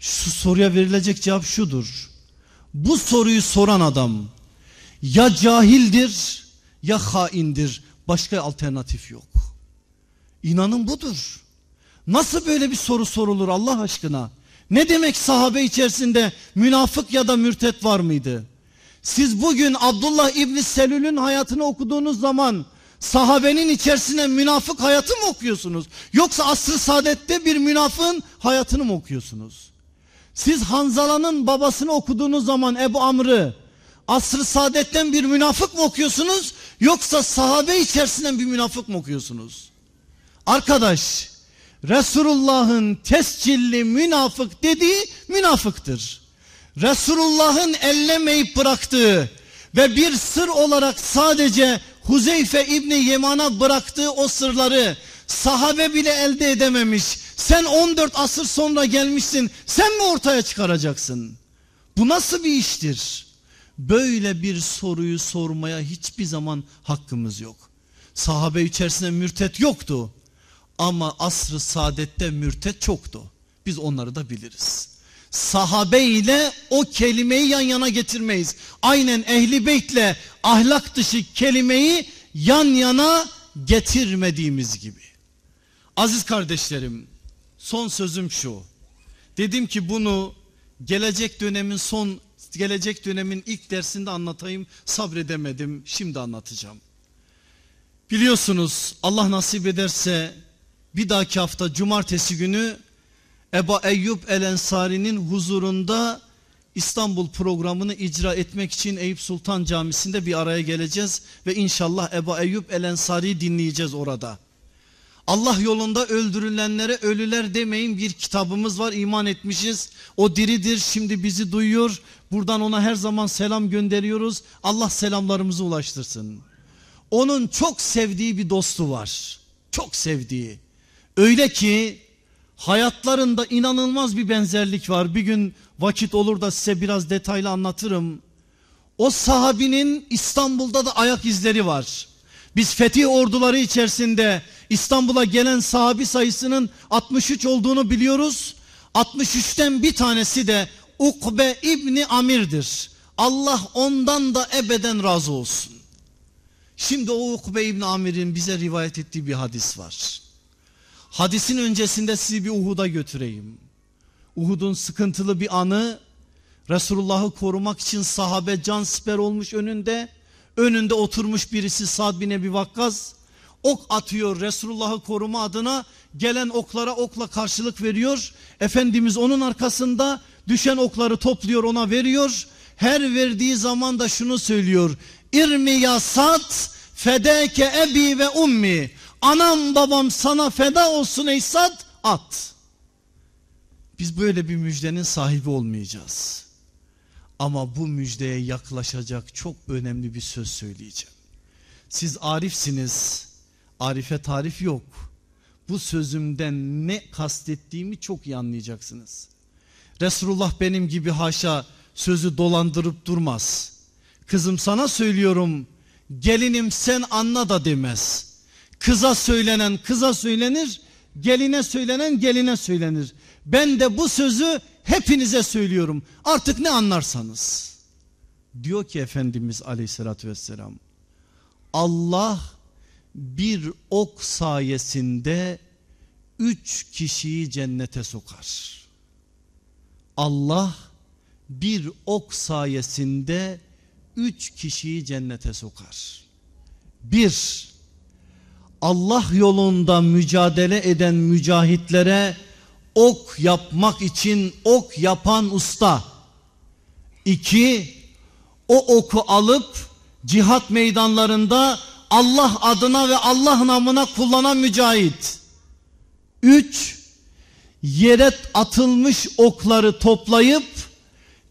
Şu soruya verilecek cevap şudur. Bu soruyu soran adam ya cahildir ya haindir. Başka alternatif yok. İnanın budur. Nasıl böyle bir soru sorulur Allah aşkına? Ne demek sahabe içerisinde münafık ya da mürtet var mıydı? Siz bugün Abdullah İbni Selül'ün hayatını okuduğunuz zaman sahabenin içerisine münafık hayatı mı okuyorsunuz? Yoksa asr-ı saadette bir münafığın hayatını mı okuyorsunuz? Siz Hanzala'nın babasını okuduğunuz zaman Ebu Amr'ı asr-ı saadetten bir münafık mı okuyorsunuz? Yoksa sahabe içerisinden bir münafık mı okuyorsunuz? Arkadaş Resulullah'ın tescilli münafık dediği münafıktır. Resulullah'ın ellemeyip bıraktığı ve bir sır olarak sadece Huzeyfe İbni Yeman'a bıraktığı o sırları sahabe bile elde edememiş. Sen 14 asır sonra gelmişsin. Sen mi ortaya çıkaracaksın? Bu nasıl bir iştir? Böyle bir soruyu sormaya hiçbir zaman hakkımız yok. Sahabe içerisinde mürtet yoktu. Ama asrı saadette mürtet çoktu. Biz onları da biliriz. Sahabe ile o kelimeyi yan yana getirmeyiz. Aynen ehli beytle ahlak dışı kelimeyi yan yana getirmediğimiz gibi. Aziz kardeşlerim son sözüm şu. Dedim ki bunu gelecek dönemin son gelecek dönemin ilk dersinde anlatayım sabredemedim şimdi anlatacağım. Biliyorsunuz Allah nasip ederse bir dahaki hafta cumartesi günü Eba Eyyub El Ensari'nin huzurunda İstanbul programını icra etmek için Eyüp Sultan Camisi'nde bir araya geleceğiz ve inşallah Eba Eyyub El Ensari'yi dinleyeceğiz orada. Allah yolunda öldürülenlere ölüler demeyin bir kitabımız var iman etmişiz. O diridir şimdi bizi duyuyor. Buradan ona her zaman selam gönderiyoruz. Allah selamlarımızı ulaştırsın. Onun çok sevdiği bir dostu var. Çok sevdiği. Öyle ki Hayatlarında inanılmaz bir benzerlik var. Bir gün vakit olur da size biraz detaylı anlatırım. O sahabinin İstanbul'da da ayak izleri var. Biz fetih orduları içerisinde İstanbul'a gelen sahabi sayısının 63 olduğunu biliyoruz. 63'ten bir tanesi de Ukbe İbni Amir'dir. Allah ondan da ebeden razı olsun. Şimdi o Ukbe İbni Amir'in bize rivayet ettiği bir hadis var. Hadisin öncesinde sizi bir Uhud'a götüreyim. Uhud'un sıkıntılı bir anı Resulullah'ı korumak için sahabe can siper olmuş önünde. Önünde oturmuş birisi Sad bin Ebi Vakkas. Ok atıyor Resulullah'ı koruma adına. Gelen oklara okla karşılık veriyor. Efendimiz onun arkasında düşen okları topluyor ona veriyor. Her verdiği zaman da şunu söylüyor. İrmi ya Sad fedeke ebi ve ummi. Anam babam sana feda olsun ey Sad at. Biz böyle bir müjdenin sahibi olmayacağız. Ama bu müjdeye yaklaşacak çok önemli bir söz söyleyeceğim. Siz arifsiniz. Arife tarif yok. Bu sözümden ne kastettiğimi çok iyi anlayacaksınız. Resulullah benim gibi haşa sözü dolandırıp durmaz. Kızım sana söylüyorum gelinim sen anla da demez. Kıza söylenen kıza söylenir, geline söylenen geline söylenir. Ben de bu sözü hepinize söylüyorum. Artık ne anlarsanız. Diyor ki Efendimiz aleyhissalatü vesselam. Allah bir ok sayesinde üç kişiyi cennete sokar. Allah bir ok sayesinde üç kişiyi cennete sokar. Bir, Allah yolunda mücadele eden mücahitlere ok yapmak için ok yapan usta. İki, o oku alıp cihat meydanlarında Allah adına ve Allah namına kullanan mücahit. Üç, yere atılmış okları toplayıp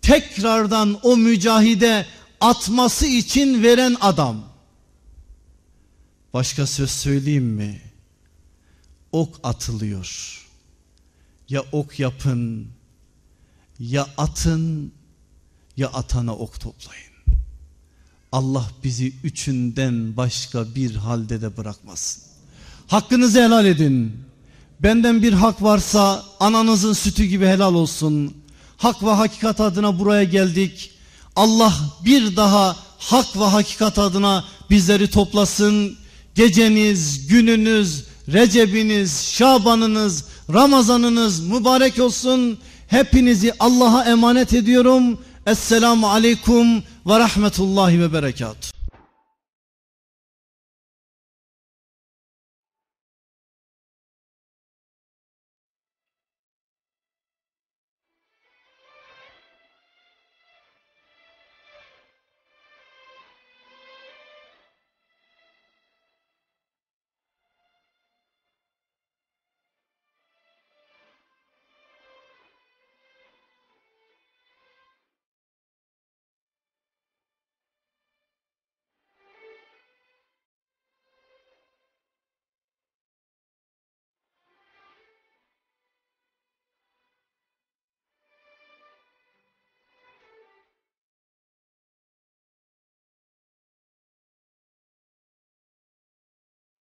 tekrardan o mücahide atması için veren adam. Başka söz söyleyeyim mi? Ok atılıyor. Ya ok yapın, ya atın, ya atana ok toplayın. Allah bizi üçünden başka bir halde de bırakmasın. Hakkınızı helal edin. Benden bir hak varsa ananızın sütü gibi helal olsun. Hak ve hakikat adına buraya geldik. Allah bir daha hak ve hakikat adına bizleri toplasın. Geceniz, gününüz, Recep'iniz, Şaban'ınız, Ramazan'ınız mübarek olsun. Hepinizi Allah'a emanet ediyorum. Esselamu Aleyküm ve Rahmetullahi ve Berekatuhu.